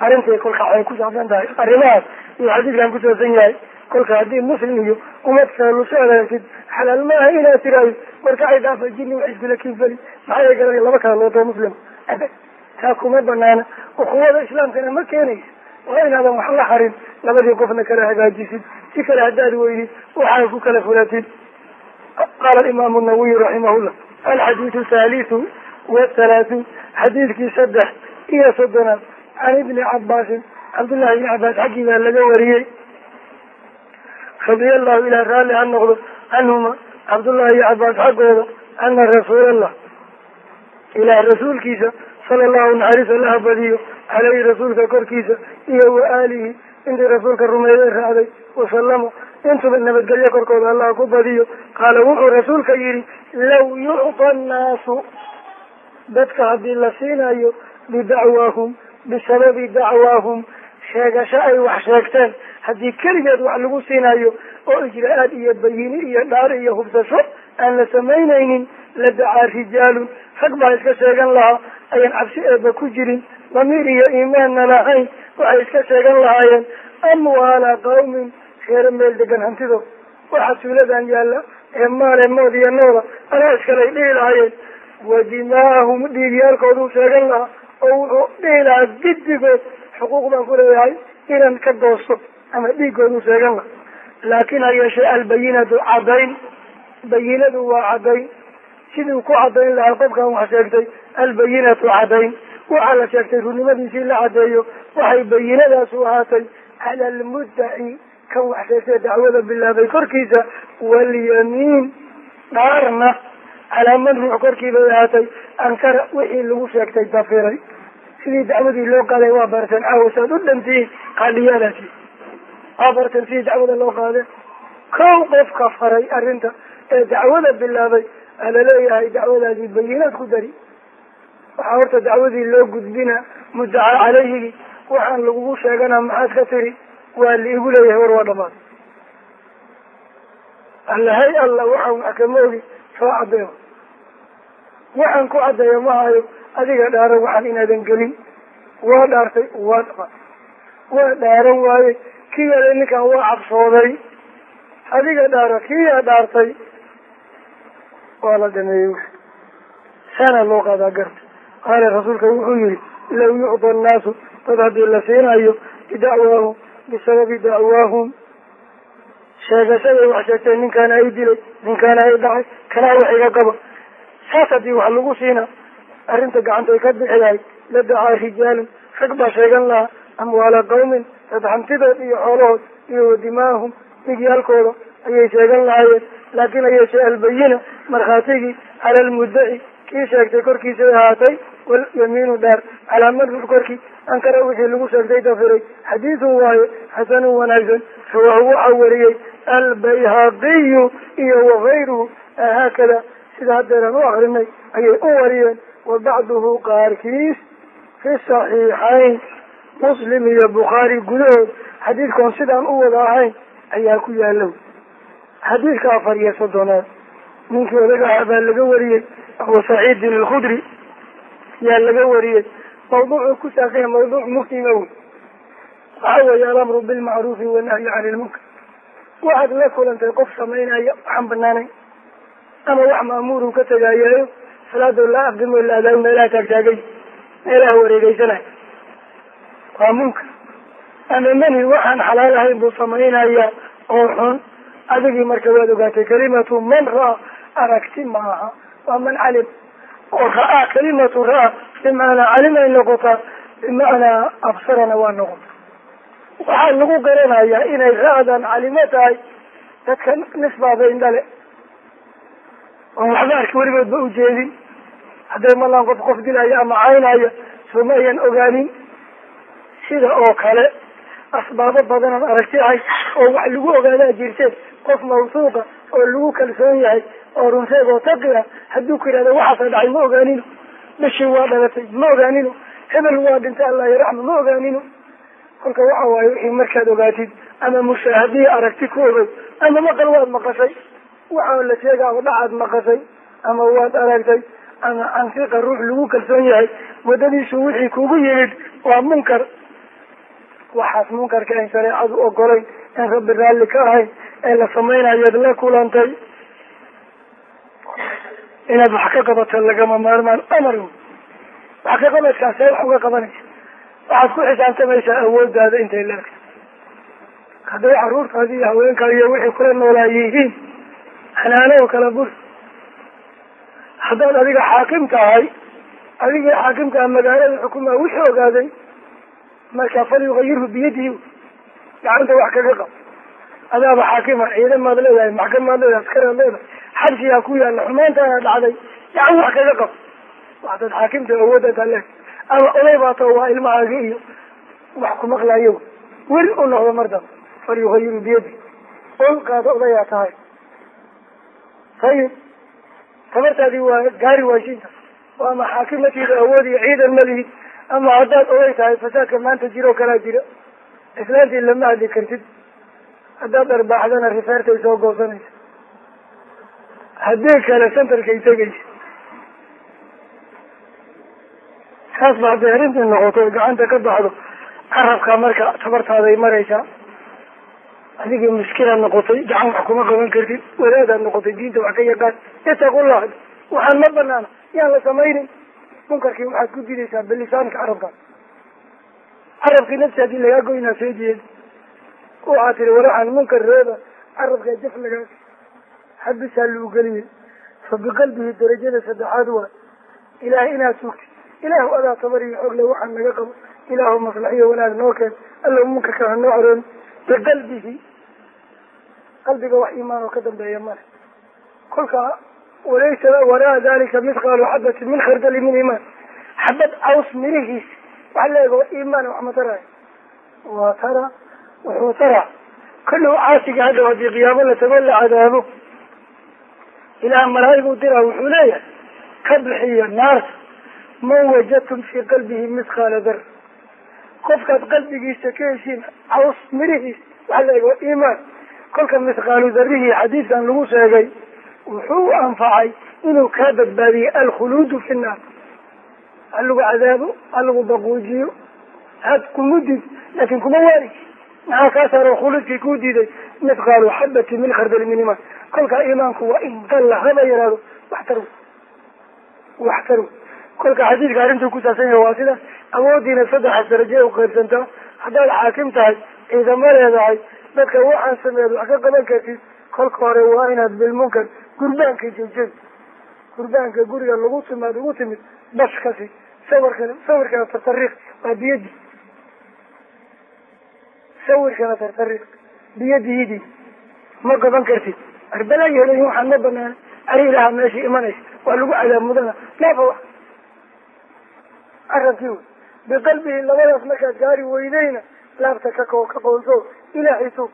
Arrintay kolka waxay ku saabsan tahay arrimahaas iyo xadiidkan kusaabsan yahay kolka haddii muslim iyo umad kaaluso adaagtid xalaal maaha inaad tiraayo marka ay dhaafa jini wax iskula kinfali maxaa garan laba kala lootoo muslim. Abad taa kuma banaana ukuwada islaamkana ma keenaysa waa inaadan wax la harin labadii qofna kala hagaajisid. Si kale haddaad weydid waxaa ku kala fulatid. Qaala imaamu nawawiy raximahullah alxadiidu thalithu wathalaathuun xadiidkii saddex iyo soddonaad can ibni cabaasin cabdullahi ibni cabaas xaggii baa laga wariyey radia allahu ilah raalli ha noqdo canhuma cabdullahi iyo cabaas xaggooda ana rasuulallah ilaah rasuulkiisa sala allahu naxariis allaha badiyo caleyhi rasuulka korkiisa iyo wa aalihi intii rasuulka rumeeyey raacday wasalama intuba nabadgelyo korkooda allaha ku badiyo. Qaala wuxuu rasuulka yihi law yucطa annaasu dadka haddii la siinayo bidacwaahum bisababi dacwaahum sheegasho ay wax sheegteen haddii keligeed wax lagu siinayo oo ijra-aad iyo bayini iyo dhaar iyo hubsasho aan la samaynaynin la dacaa rijaalun. Rag baa iska sheegan lahaa ayaan cabsi eeba ku jirin damiir iyo iimaanna lahayn waxay iska sheegan lahaayeen. Amwaala qawmin reero meel degan hantidood waxa tuuladan yaalla ee maale mood iyo nooda anaa iskalay dhihi lahaayeen. Wa dimaahum dhiigyaalkooduu sheegan lahaa oo wuxuu dhihi lahaa giddigood xuquuq baan ku leeyahay inan ka goosto ama dhiigoodu sheegan la laakin ha yeeshee albayinatu caddayn. Bayinadu waa caddayn. Sidii ku caddayn lahaa qofkan wax sheegtay albayinatu caddayn. Waxaa la sheegtay runnimadiisii la caddeeyo waxay bayinadaasu ahaatay cala almuddaci kan wax sheegtay dacwada bilaabay korkiisa walyamiin. Dhaarna calaa man ruux korkii bay ahaatay ankara wixii lagu sheegtay dafiray. Sidii dacwadii loo qaaday waa barteen caawasaad u dhantihiin qaadhiyaadaasi waa barteen sidii dacwada loo qaade? Kow qofka faray arrinta ee dacwada bilaabay aa la leeyahay dacwadaadii bayinaad ku dari. Waxaa horta dacwadii loo gudbina muddaca caleyhigi waxaan lagugu sheegana maxaad ka tiri waa liigu leeyahay war waa dhamaad allahay alla waxaan wax kama ogi soo caddeeyo waxaan ku caddeeyo ma hayo adiga dhaaran waxaan inaadan gelin. Waa dhaartay waa dhama waa dhaaran waaye kii yale ninkan waa cabsooday adiga dhaaro kiyaa dhaartay waa la dhameeyey saana loo qaadaa garta. Qaala rasuulka wuxuu yihi law yucda annaasu dad haddii la siinayo bidacwaahum bisababi dacwaahum sheegashaday wax sheegtay ninkaana ay dilay ninkaana ay dhacay kanaa wax iga qaba. Saas haddii wax lagu siina arrinta gacantay ka bixi lahay la dacaa rijaalun rag baa sheegan lahaa amwaala qawmin dad hantidood iyo xoolahood iyo wadimaahum. Dhigyaalkooda ayay sheegan lahaayeen laakin hayeeshee albayina. Markhaatigii cala almuddaci kii sheegtay korkiisay ahaatay walyamiinu dhaar calaa ruux korkii ankara wixii lagu sheegtay dafiray. Xadiidun waaye xasanun wanaagsan rawaahu waxaa wariyey albayhaqiyu iyo wagayruhu haakada sida haddeeran u akrinay ayay u wariyeen wa bacduhu qaarkiis fi saxiixayn muslim iyo bukhaari gudahood xadiidkoon sidaan u wada ahayn ayaa ku yaalow xadiidka afar iyo soddonaad ninkii odaga baa laga wariyey abu saciidin alkhudri yaa laga wariyey. Mawduucu ku saabsanya mawduuc muhima wey waxa weeye alamru bilmacruufi wanahyi cani ilmunkar waxaad la kulantay qof samaynaya waxaan banaanayn ama wax maamuur uu ka tegaayayo salaado la afdimo la adaayo meelaha taagtaagay meelaha wareegeysanayo waa munkar ama mani waxaan xalaal ahayn buu samaynaya oo xun. Adigii marka waad ogaatay kalimatu man ra'a aragti maaha. Waa man calim. Oo ra'aa kalimatu ra'a bimacnaa calim ay noqotaa bimacnaa absarana waa noqota waxaa lagu garanayaa inay ra-dan calimo tahay dadka nisbaaba indhale oo waxba arki weligoodba ujeedin hadday malaan qof qof dilaya ama caynaya sooma ayan ogaanin sida oo kale asbaabo badanaan aragti ahay oo wax lagu ogaadaa jirteen. Qof mawsuuqa oo lagu kalsoon yahay oo runseeg oo taqi ah hadduu ku yihahdo waxaasa dhacay ma ogaanino. Bishii waa dhalatay ma ogaanino. Hebel waa dhintay allah yaraxma ma ogaanino. Kolka waxa waaye wixii markaad ogaatid ama mushaahadiyi aragti ku ogow ama maqal waad maqashay waxaa la sheegaa dhacaad maqashay ama waad aragtay ama canfiqa ruux lagu kalsoon yahay waddadiisu wixii kugu yimid waa munkar waxaas munkarka ayn shareecadu ogolayn in rabbi raalli ka ahayn ee la samaynayoad la kulantay. Inaad wax ka qabato lagama maarmaan amar. Wax ka qabadkaasee wax uga qabanaysa waxaad ku xisaabtamaysaa awoodaada intay leegtay hadday caruurtaadi iyo haweenkaa iyo wixii kula noolaa yihiin xanaano kala bur. Haddaad adiga xaakim tahay adigii xaakimkaa magaalada xukumaa wixii ogaaday marka falyugayirhu biyadihi gacanta wax kaga qab adaaba xaakima ciidamaad leedahay maxkamaad leedahay askaraad leedahay xabsigaa ku yaalla xumaantaana dhacday gacan wax kaga qab waxdaad xaakimta awoodata le ama oday baato waa ilmahaagi iyo wax ku maqlayo weli u noqdo mar daba falyugayiru biyadi olkaada odayaa tahay. Ayib tabartaadii waa gaari waashinta. Ama xaakimatiida awood iyo ciidan malihid ama haddaad oday tahay fasaadka maanta jiroo kalaa jira islaantii lama hadli kartid. Haddaad arbaaxdana rifeertay soo goosanaysa haddii kale centerkay tegaysa. Saas ba hadday arrintii noqoto gacanta ka baxdo carabka marka tabartaaday maraysaa adigii muskilaad noqotay gacan wax kuma qaban kartid wadaadaad noqotay diinta wax ka yaqaan itaqullah waxaan ma banaana yaan la samaynin munkarkii waxaad ku didaysaa bilisaanka carabka. Carabkii nafsi haddii lagaa goynaa soo jeeda waxaa tiri waraxan munkar reeba carabkaa jaf lagaa xabisaa lagu geliyey fa biqalbihi darajada saddexaad waa ilaahay inaad sugtid ilaahu adaa tabar iyo xogle waxaan naga qabo. Ilaahu maslaxiyo wanaag noo keen. Allow munkarka ha noo coroon. Biqalbihi qalbiga wax iimaan oo ka dambeeya male. Kolka walaysa waraa dalika mithqaalu xabatin min khardali min iimaan. Xabad caws mirihiis. Waxa leega iimaan wax ma taraayo waa tara wuxuu tara. Kollow caasiga hadhow haddii qiyaamo la tago la cadaabo. Ilaah malaa'igu diraa wuxuu leeyahay ka bixiya naarta man wajadtum fii qalbihi mithqaala dar. Qofkaad qalbigiisa ka heshiin caws mirihiis waxa leega waa iimaan. Kolka mithqaalu darihii xadiidkan lagu sheegay wuxuu u anfacay inuu kaa badbaadiyey alkhuluudu fi nnaar ha lagu cadaabo ha lagu baquujiyo had kumudid laakin kuma waari. Maxaa kaa saaro khuluudkii kuu diiday? Mithqaalu xabati min khardali min imaan kolka iimaanku waa in dalla haba yaraado wax tar wax tar kolka xadiidka arrintuu kusaabsan yahay waa sidaas awoodiina saddexa daraje u qaybsantaa haddaad xaakim tahay ciidamo leedahay dadka waxaan sameeed wax ka qaban kartid kolka hore waa inaad bilmunkar gurbaanka jejeed gurbaanka guriga lagu timaad ugu timid bas kasi sawirkana tartariiq waa biyadi. Sawirkana tartariiq biyadiidi ma qaban kartid. Arbala yeelayin waxaan ma banaan ari ilaha meesha imanaysa. Waa lagu cadaab mudana laafa wax arabkii wey biqalbihi labadaas markaad gaari weydayna laabta ka ko ka qoonso ilaahay tug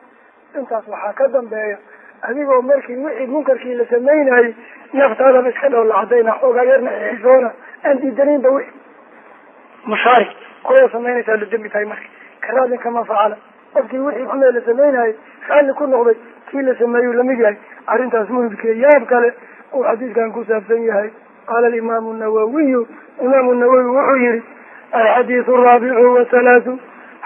intaas waxaa ka dambeeya adigoo markii wixii munkarkii la samaynayay naftaadaba iska dhow la cadayna xoogaa yarna xisoona aan diidanaynba wixi mushaarik kuwada samaynaysaa la tahay marka. Karaadin kama facala qofkii wixii xumee la samaynayay raalli ku noqday kii la sameeyuu la mid yahay. Arrintaas muhibkee yaab kale uu xadiidkan ku saabsan yahay. Qaala alimaamu nawawiyu imaamu nawawi wuxuu yihi alxadiidu araabicu wathalaathu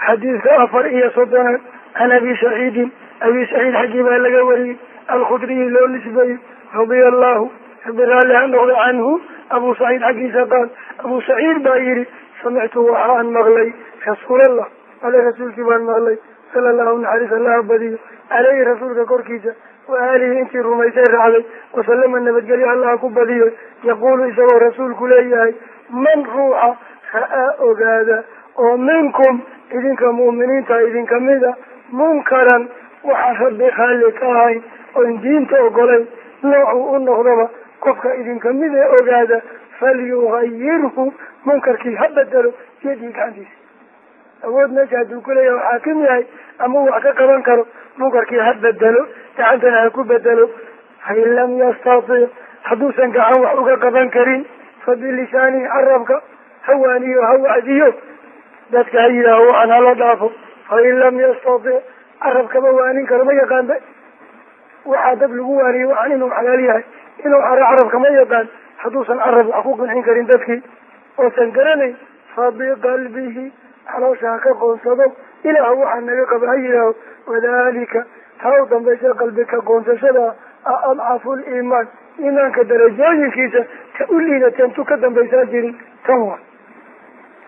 xadiidka afar iyo soddonaad can abi saciidin abi saciid xaggii baa laga wariyey alkhudriyi loo nisbeeyey radia allahu rabi raalli ha noqda canhu abu saciid xaggiisa qaal abu saciid baa yihi samictu waxaan maqlay rasuulallah ale rasuulkii baan maqlay sala allahu naxariis allaha badiyo aleyhi rasuulka korkiisa wa aalihi intii rumaysay raacday wasalama nabadgelyo allaha ku badiyo yaquulu isagoo rasuulku leeyahay man ruuxa ra'aa ogaada oo minkum idinka mu'miniinta idinka mida munkaran waxaan rabbi raalli ka ahayn oon diinta ogolayn noocuu u noqdaba qofka idinka mid ee ogaada falyugayirhu munkarkii ha bedelo biyadii gacantiisa awood meesha hadduu kuleeyahay waxaa kim yahay ama wax ka qaban karo munkarkii ha bedelo gacantana ha ku bedelo fain lam yastatic hadduusan gacan wax uga qaban karin fa bilisaanihi carabka ha waaniyo ha wacdiyo. Dadka ha yidhaaho waxaan hala dhaafo. Fain lam yastatic carabkama waanin karo ma yaqaan ba waxaa dad lagu waaniyo waxaan inuu xalaal yahay inuu xaro carabka ma yaqaan? Hadduusan carab wax ku qancin karin dadkii. Oosan garanayn fa biqalbihi caloosha ha ka qoonsado ilaah waxaa naga qaba ha yidhaaho wadalika taa dambaysa qalbi ka qoonsashada a adcafu liimaan iimaanka darajooyinkiisa ta u liidateen tu ka dambaysaa jirin. Tan wa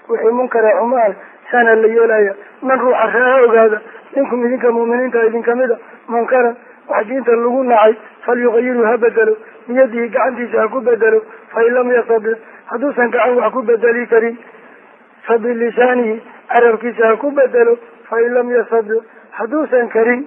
wixii munkara xumaan saana la yeelaya man ruuxa raa ogaada minkum idinka mu'miniinta idinka mida munkaran wax diinta lagu nacay falyugayiru ha bedelo. Biyadihi gacantiisa ha ku bedelo fain lam yastatic hadduusan gacan wax ku bedeli karin fa bilisaanihi carabkiisa ha ku bedelo fain lam yastatic hadduusan karin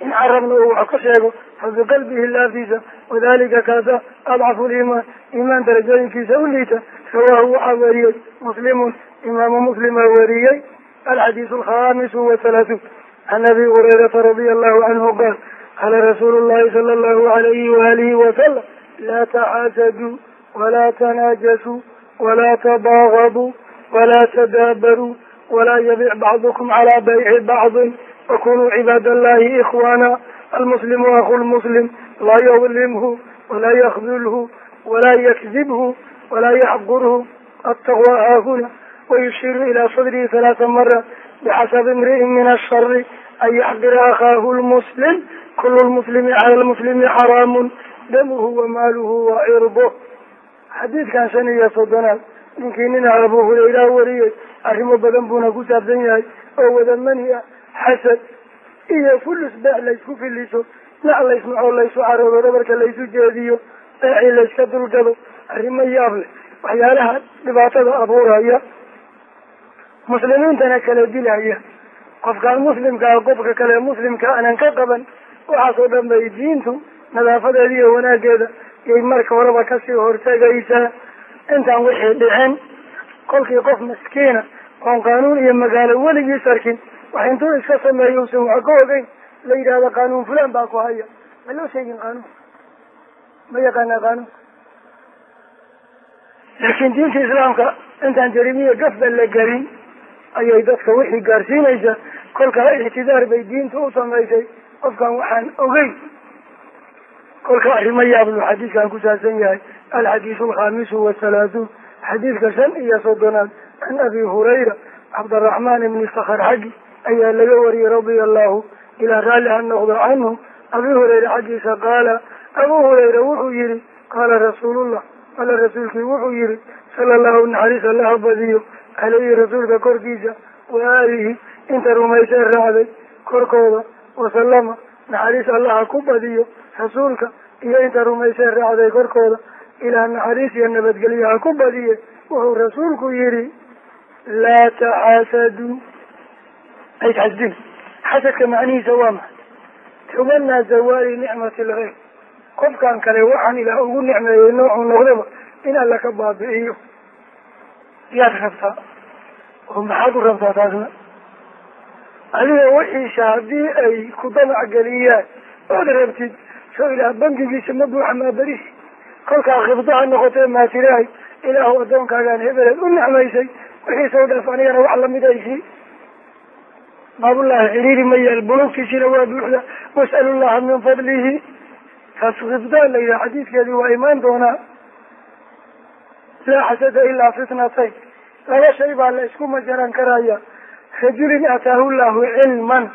in carabna uu wax ka sheego fa biqalbihi laaftiisa wadalika kaasa adcafu liimaan iimaan darajooyinkiisa u liita rawaahu waxaa wariyey muslimun imaamu muslima wariyey alxadiisu alkhamisu wathalaathuun can abi hurayrata radia allahu canhu qaal qaala rasuulu llahi sala allahu alayhi waalihi wasalam laa taxaasaduu walaa tanaajasuu walaa tabaagabuu walaa tadaabaruu walaa yabic bacdukum calaa bayci bacdin wakunuu cibaad allahi ikhwaana almuslimu aku lmuslim laa yadlimhu walaa yakdulhu walaa yakdibhu walaa yaxqurhu attaqwa haahuna wayushiru ilaa sadrihi halaata mara bixasabi imri'in min ashari an yaxqira akhaahu lmuslim kulu lmuslimi cala lmuslimi xaraamun damuhu wamaaluhu wacirduh xadiidkan shan iyo soddonaad ninkii nina abu hurayra wariyey arrimo badan buuna ku saabsan yahay oo wada mani ah xasad iyo fulus beec laysku filiso nac laysmaco laysu caroodo dhabarka laysu jeediyo beecii layska dulgado arrimo yaab leh waxyaalaha dhibaatada abuuraya muslimiintana kala dilaya qofkaan muslimkaa qofka kale muslimka aanan ka qaban waxaasoo dhan bay diintu nadaafadeeda iyo wanaageeda yay marka horeba ka sii hortegaysaa intaan wixii dhicin kolkii qof maskiina oon qaanuun iyo magaalo weligiis arkin wax intuu iska sameeyo usan wax ka ogeyn la yidhahda qaanuun fulaan baa ku haya. Ma loo sheegin qaanuun? Ma yaqaanaa qaanuun? Laakiin diinta islaamka intaan jarimiya gafba la gelin ayay dadka wixii gaarsiinaysa kolkaa ictidaar bay diinta u samaysay. Qofkan waxaan ogeyn kolka arrimo yaablu xadiidkan ku saabsan yahay. Alxadiisu alkhaamisu wathalaathuun xadiidka shan iyo soddonaad can abi hurayra cabdiraxmaan ibni sakar xaggi ayaa laga wariyey radia allahu ilaa raalli ha noqdo canhu. Abi hurayra xaggiisa qaala abu hurayra wuxuu yihi qaala rasuulullah alla rasuulkii wuxuu yihi sala allahu naxariis allaha badiyo caleyhi rasuulka korkiisa wa aalihi inta rumaysee raacday korkooda wasalama naxariis allaha ku badiyo rasuulka iyo inta rumaysee raacday korkooda ilaa naxariis iyo nabadgelyo ha ku badiye. Wuxuu rasuulku yihi laa taxaasaduu aysxasdin xasadka macnihiisa waa maxay? Tumanaa zawaali nicmati lgayr qofkan kale waxaan ilaah ugu nicmeeyey noocuu noqdaba in alla ka baabi'iyo yaad rabtaa oo maxaad u rabtaa taasna? Adiga wixiisa haddii ay ku damac geliyaan ood rabtid soo ilaah bangigiisa ma buuxa maa berisi kolkaa khibdaha noqotee maatirahay ilaahu addoonkaagaan hebeleed u nicmaysay wixiisa u dhaaf anigana wax la mid aysi baabullahi ma yaal bulugtiisina waa buuxda. Was'alullaha min fadlihi. Taas khibdaan la yidhaha xadiidkeedii waa imaan doonaa laa xasada ilaa fitnatayn laba shay baa la isku majaran karaya. Rajulin ataahu llahu cilman.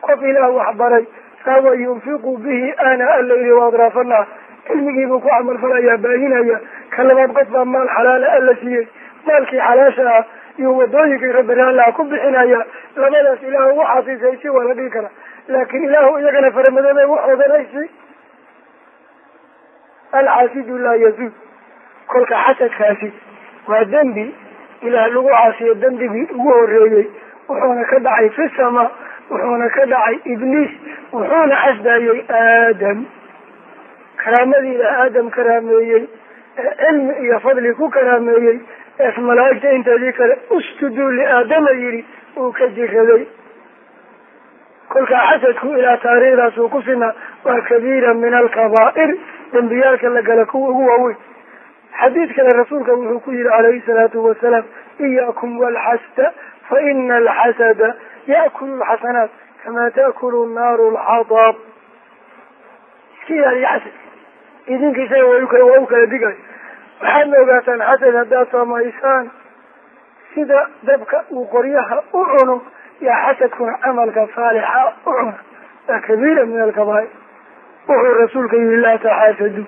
Qof ilaah waxbaray. Fahuwa yunfiqu bihi ana allayli waadraafanaha cilmigiibuu ku camalfalayaa baahinaya ka labaad qof baa maal xalaala alla siiyey. Maalkii xalaasha ah iyo wadooyinkii rabbi raalaha ku bixinaya. Labadaas ilaah ugu xafiisaysi waa la dhihi karaa. Laakin ilaahu iyagana faramadoobay waxoodanaysi alxaasidu laa yazuud kolka xasadkaasi waa dembi ilaah lagu caasiyo dembigii ugu horeeyey wuxuuna ka dhacay fi sama wuxuuna ka dhacay ibliis wuxuuna xasdayey aadam. Karaamadii ilaah aadam karaameeyey ee cilmi iyo fadli ku karaameeyey ees malaa'igta inteedii kale usjuduu liaadama yidhi uu ka jiraday kolkaa xasadku ilaa taariikhdaas uu ku sinaa waa kabiira min alkabaa'ir dembiyaalka la gala kuwa ugu waaweyn xadiid kale rasuulka wuxuu ku yihi calayhi salaatu wasalaam iyaakum walxasda fa ina alxasada ya'kulu lxasanaat kamaa ta'kulu naaru lxadab iska ilaaliya xasad. Idinka isaga waa u kala digay. Waxaadna ogaataan xasad haddaad samaysaan sida dabka uu qoryaha u cuno yaa xasadkuna camalka saalixa u cuna. Waa kabiira min alkabaa'ir wuxuu rasuulka yihi laa taxaasadu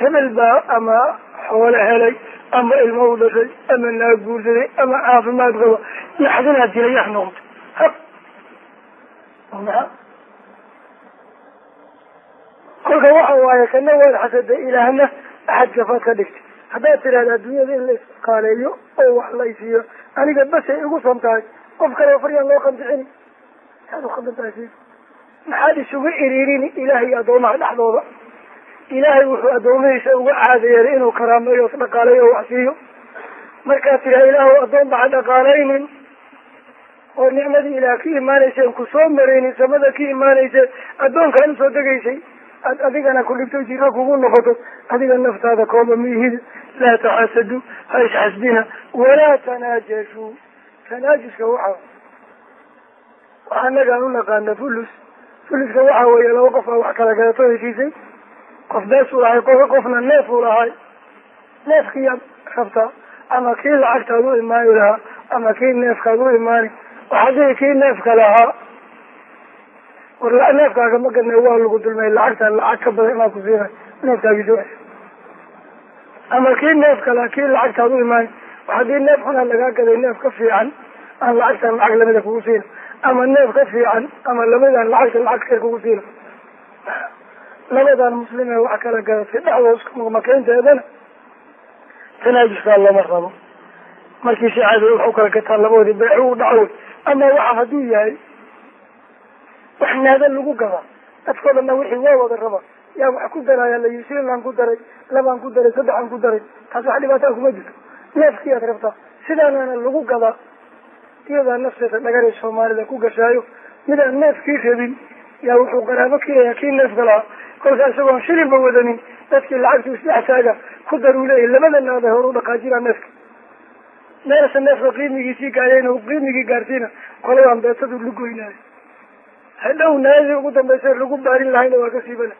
hebel baa ama xoolo helay ama ilmo dhashay ama naag guursaday ama caafimaad qaba yaxdinaad jilayax noqoto ha maa kolka waxa waaye kana waad xasada ilaahna axad gafaad ka dhigtay haddaad tidhahda adduunyada in la isqaaleeyo oo wax la isiiyo aniga basay igu son qof kale faryaan loo qandicini maxaad isugu iriirini ilaah iyo addoomaha dhexdooda ilaahay wuxuu addoomihiisa uga caadayeelay inuu karaameeyo os dhaqaaleeyo o wax siiyo. Markaad tidhaha ilaahu addoon baxa dhaqaalaynin. Oo nicmadii ilaah ka imaanayseen ku soo maraynin samada ka imaanayse addoonkaan u soo degaysay. Ad adigana ku dhibto jiro kugu noqoto adiga naftaada kooba miihida laa taxasadu ha isxasbina walaa tanaajashuu tanaajuska waxa waxaa nagaan unaqaana fulus fuluska waxa weeye laba qof aa wax kala galato heshiisay qof bees u lahay qof qofna neef u lahay. Neefkiiyaad rabtaa ama kii lacagtaad u imaani lahaa ama kii neefkaad u imaani waxaa dii kii neefka lahaa war neefkaaga ma gadne waa lagu dulmay lacagta lacag ka badan inaa ku siina neefkaagi soo ama kii neefka lahaa kii lacagtaad u imaani haddii neef xunaa lagaa gaday neef ka fiican aan lacagtaan lacag lamida kugu siina ama neef ka fiican ama lamidaan lacagta lacag kar kugu siina labadan muslim ee wax kala gadatay dhexdoo isku maqmakeynteedana tanaajuskaa lama rabo markii si caadi wax u kala gataa labadoodii beeci u dhaco ama waxa hadduu yahay wax naada lagu gadaa dadkoo dhanna wixii waa wada raba. Yaa wax ku daraya la yii shillaan ku daray labaan ku daray saddexaan ku daray. Taas wax dhibaataa kuma jirto. Neefkii aad rabtaa sidaanana lagu gadaa iyadaa nafteeda dhaganay soomaalida ku gashaayo midaan neefkii rabin yaa wuxuu qaraabo kayayaa kii neefka lahaa kolkaa isagoon shilinba wadanin dadkii lacagtu isdhex taaga. Ku daruu leeyahy labada naada hor u dhaqaajinaa neefka. Meelase neefka qiimigiisii gaayayna qiimigii gaarsiina. Qoladaan beetadu lugoynaayo hadhow naadii ugu dambaysa lagu baarin lahayna waa ka siibana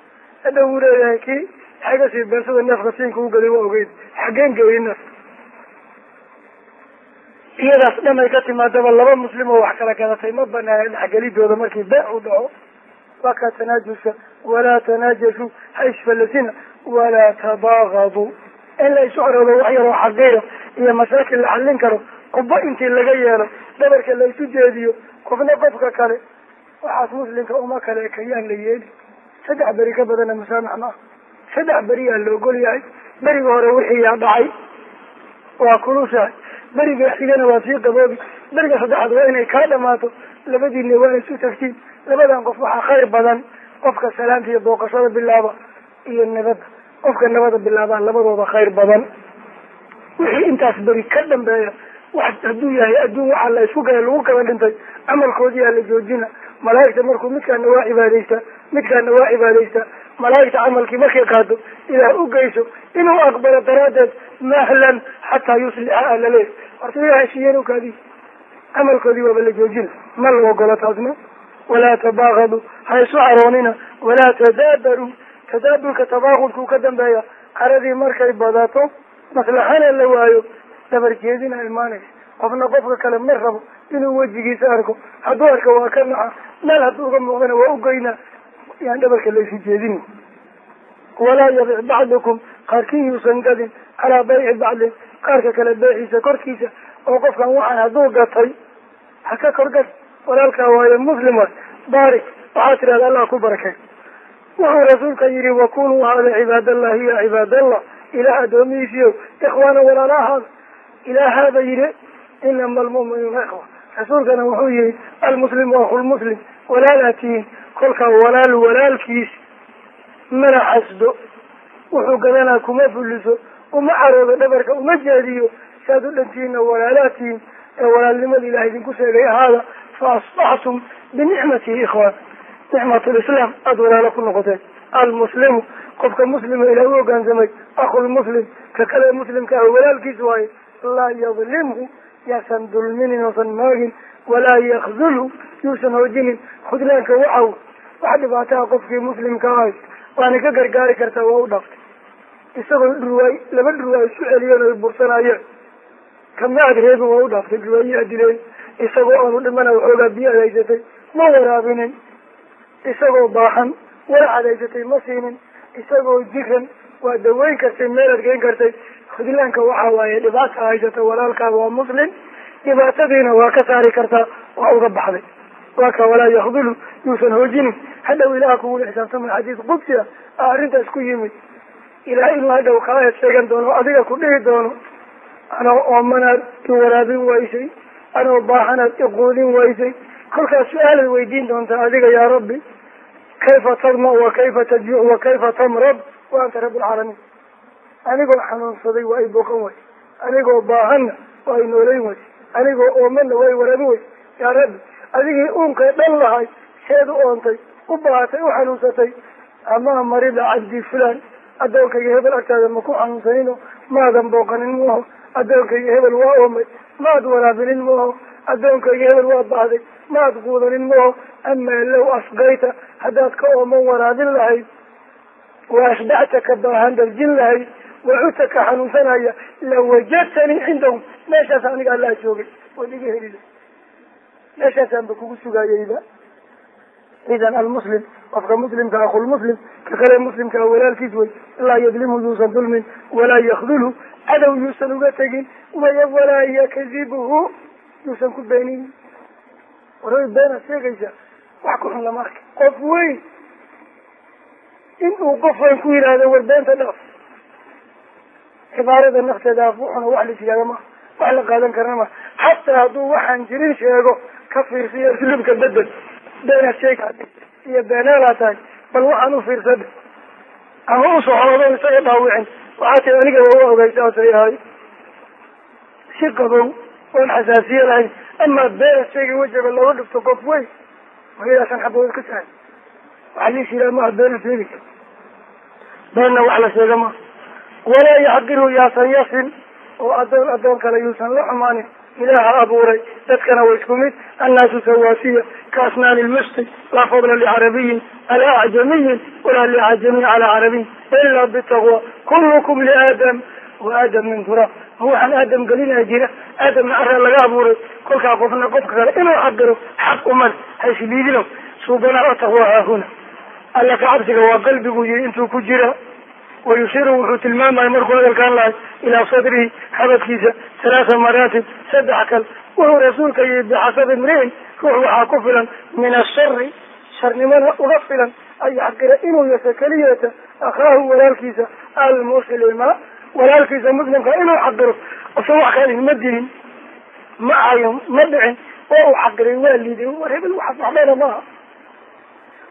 hadhow uu leeyahay kii xaga sii beersada neefka siinka u gaday waa ogeyd. Xageen geeyay neefka iyadaas dhan ay ka timaadaba laba muslim oo wax kala gadatay. Ma banaana dhexgelidooda markii beec u dhaco waa kaa walaa tanaajashu ha isfalasina walaa tabaagadu in la isu caroodo wax yaroo xaqiira iyo masaakil la xallin karo qubbo intii laga yeelo dhabarka la isu jeediyo qofna qofka kale waxaas muslimka uma kale ekayaan la yeeli saddex beri ka badana musaamax ma ah saddex beriyaa la ogol yahay beriga hore wixii yaa dhacay waa kulushahay beriga xigana waa sii qaboobi beriga saddexaad waa inay kaa dhamaato labadiina waa isu tagtiin labadan qof waxaa khayr badan qofka salaanta iyo booqashada bilaaba iyo nabada qofka nabada bilaabaa labadooda khayr badan. Wixii intaas beri ka dambeeya wax hadduu yahay adduun waxaa la isku gala lagu kala dhintay camalkoodiyaa la joojina. Malaa'igta markuu midkaana waa cibaadaysta midkaana waa cibaadaysta malaa'igta camalkii markay qaado ilaah u geyso inuu aqbalo daraaddeed mahlan xataa yuslixa alale horta iyaa heshiiyeen kaadi camalkoodii waaba la joojina ma la ogolo taasna walaa tabaagadu ha isu caroonina walaa tadaabaru tadaaburka tabaagudkuu ka dambeeya caradii markay badato maslaxana la waayo dabar jeedina imaanaysa qofna qofka kale ma rabo inuu wejigiisa arko hadduu arko waa ka naxa meel hadduu uga muuqdana waa ugeynaa yaan dhabarka laysu jeedin walaa yabic bacdukum qaarkii yuusan gadin calaa bayci bacdin qaarka kale beeciisa korkiisa oo qofkan waxaan hadduu gatay ha ka korgad walaalkaa waayo muslim waay baarik waxaa tidhahda allah ku barakay. Wuxuu rasuulka yihi wakunuu haada cibaadallahi ya cibaadallah. Ilaah addoomihiisiyo ikhwaana walaala ahaada ilaahaaba yihi inama almu'minuuna ikhwa rasuulkana wuxuu yihi almuslimu akhulmuslim walaalaa tihiin kolkaa walaal walaalkiis mana xasdo. Wuxuu gadanaa kuma fuliso uma caroodo dhabarka uma jeediyo saad u dhantihiinna walaalaa tihiin ee walaalnimada ilaah idinku sheegay ahaada fa asbaxtum binicmatihi ikhwaan nicmat lislaam aada walaalo ku noqoteen almuslimu qofka muslima ilaah u hogaansamay akhulmuslim ka kale muslimka ah walaalkiis waaye laa yadlimhu yaasan dulminin oosan maagin walaa yakdulhu yuusan hoojinin khudlaanka waxaw wax dhibaataha qofkii muslimka ahay waana ka gargaari kartaa waa u dhaaftay isagoo dhurwaay laba dhurwaay isu celiyeen oy bursanayeen kama ad reebin waa u dhaaftay dhurwaayi adileen isagoo aanu dhimana waxoogaa biyo ad haysatay ma waraabinin isagoo baahan warac ad haysatay ma siinin isagoo jiran waa daweyn kartay meel adgeyn kartay. Khudlaanka waxa waaye dhibaata haysata walaalkaaga waa muslim dhibaatadiina waa ka saari kartaa waa uga baxday. Waa ka walaa yakdulu yuusan hoojinin. Hadhow ilaah kugula xisaabtamay xadiis qudsi ah a arrintaas ku yimid. Ilaah in hadhow kaa sheegan doono adiga ku dhihi doono. Anoo oomanaad i waraabin waysay anoo baahanaad iquudin waysay. Kolkaas su'aalad weydiin doontaa adiga yaa rabbi kayfa tadma wa kayfa tajuuc wa kayfa tamrad? Wa anta rabb alcaalamiin anigoo xanuunsaday waa i boqon way. Anigoo baahanna waa i nooleyn way. Anigoo oomana waa i waraabin way. Yaa rabbi adigii uunkay dhan lahay seed u oontay u baahatay u xanuunsatay amaa marida cabdi fulan addoonkayga hebel agtaada ma ku xanuunsanino? Maadan booqanin maaho addoonkayga hebel waa oomay maad waraabinin maaho addoonkayga hebel waa baahday maad quudanin maaho amaa low asqayta haddaad ka ooman waraabin lahayd wa ashbacta ka baahan darjin lahayd wacuta ka xanuunsanaya lawajadtanii cindahum meeshaas aniga allaa joogay waad iga heli meeshaasaanba kugu sugayayba idan almuslim qofka muslimka akhulmuslim ka kale muslimkaa walaalkiis wey laa yadlimu yuusan dulmin walaa yakdulhu cadow yuusan uga tegin waya walaa yakdibuhu yuusan ku beenin waray beenaad sheegaysaa wax ku xun lama arka qof weyn in uu qof weyn ku yidhaahdo war beenta dhaaf cibaarada nafteeda afuuxuna wax la jigaaga maha wax la qaadan karna ma xataa hadduu waxaan jirin sheego ka fiirsiyo uslubka bedel beenaad sheega iyo beenaalaa tahay bal waxaan u fiirsada ama u soxoodo isaga dhaawicin. Waxaa tii aniga waa ogeysa oo tayahay si qabow oon xasaasiye lahayn. Amaa beenaad sheegi wejaba looga dhigto qof weyn. Magayaasan xabadood ka tahay waxaa liis yihaa maha beenaad sheegi kar beenna wax la sheega maha walaa yaxqiru yaasan yasin oo adoon adoon kale yuusan la xumaanin. Ilaaha abuuray dadkana wa isku mid. Annaasu sawaasiya ka asnaani lmusti laa fadla licarabiyin ala acjamiyin walaa liacjamiyin cala carabiyin ila bitaqwa kullukum liaadam wa aadam min turaab ma waxaan aadam gelinaa jira aadamna arraa laga abuuray kolkaa qofna qofka kale inuu xaqiro xaq uman haysliidino suubana ataqwa haahuna alla ka cabsiga waa qalbigu yihi intuu ku jira wayushiru wuxuu tilmaamaya markuu hadalkaan lahay ilaa sadrihi xabadkiisa halaatha maraatib saddex kal wuxuu rasuulka yihi bixasabi imri'in ruux waxaa ku filan min ashari sharnimada uga filan an yaxqira inuu yasa keliyata akhaahu walaalkiisa almuslima. Walaalkiisa muslimka inuu xaqiro ose wax kale ma dirin ma ayo ma dhicin oo uu xaqiray waa liiday war hebel waxaas maaha.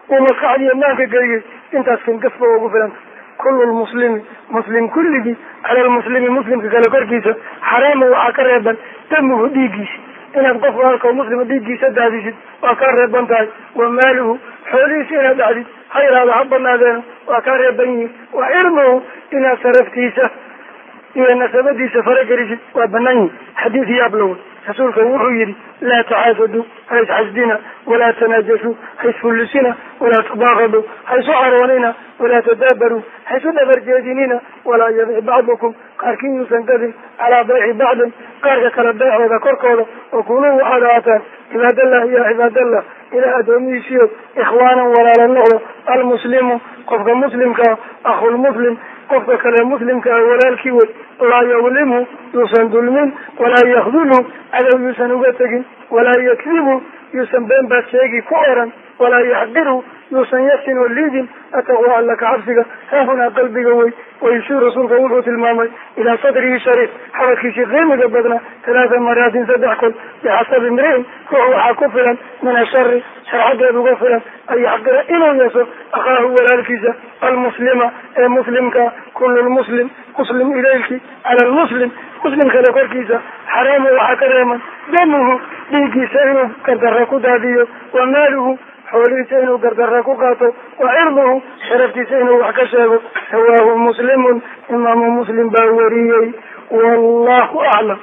Uu maskaxdiiyo maanka geliyey intaas kan gafba ugu filanta kulu lmuslimi muslim kulligii cala lmuslimi muslimka kale korkiisa xaraama waxaa ka reeban damuhu dhiiggiisa inaad qof walaalkao muslima dhiiggiisa daadisid waa kaa reeban tahay. Wa maaluhu xoolihiisa inaad dhacdid ha yaraado ha banaadeeno waa kaa reeban yihiin. Wa cirmuhu inaad saraftiisa iyo nasabadiisa faragelisid waa banaan yihiin xadiid yaablowa rasuulka wuxuu yihi laa taxaasadu ha isxasdina walaa tanaajasuu ha isfullisina walaa tabaaqadu ha isu caroonina walaa tadaabaruu ha isu dhabarjeedinina walaa yabic bacdukum. Qaarkii yuusan gadin calaa bayci bacdin qaarka kale beecooda korkooda oo kunuu waxaad ahaataan cibaadallah ya cibaadallah ilaah addoomihiisiyo ikhwaanan walaala noqdo almuslimu qofka muslimkaa akhulmuslim qofka kale muslimka ah walaalkii wey laa yawlimhu yuusan dulmin walaa yakdulhu cadow yuusan uga tegin walaa yakdibu yuusan been baad sheegi ku oran walaa yaxqiru yuusan yasin oo liidin ataqwa alla ka cabsiga haahunaa qalbiga wey wayushir rasuulka wuxuu tilmaamay ilaa sadrihi shariif xabadkiisii qiimiga badnaa talaata maraatin saddex kol bixasabi imri'in ruux waxaa ku filan min ashari sharxadeed uga filan an yaxqira inuu yeso akhaahu walaalkiisa almuslima ee muslimka kulu lmuslim muslim ilaylki cala lmuslim muslim kale korkiisa xaraama waxaa ka reeman damuhu dhiiggiisa inuu gardarra ku daadiyo wa maaluhu xoolihiisa inuu gardarra ku qaato wa cirduhu sharaftiisa inuu wax ka sheego rawaahu muslimun imaamu muslim baa wariyey. Wallahu aclam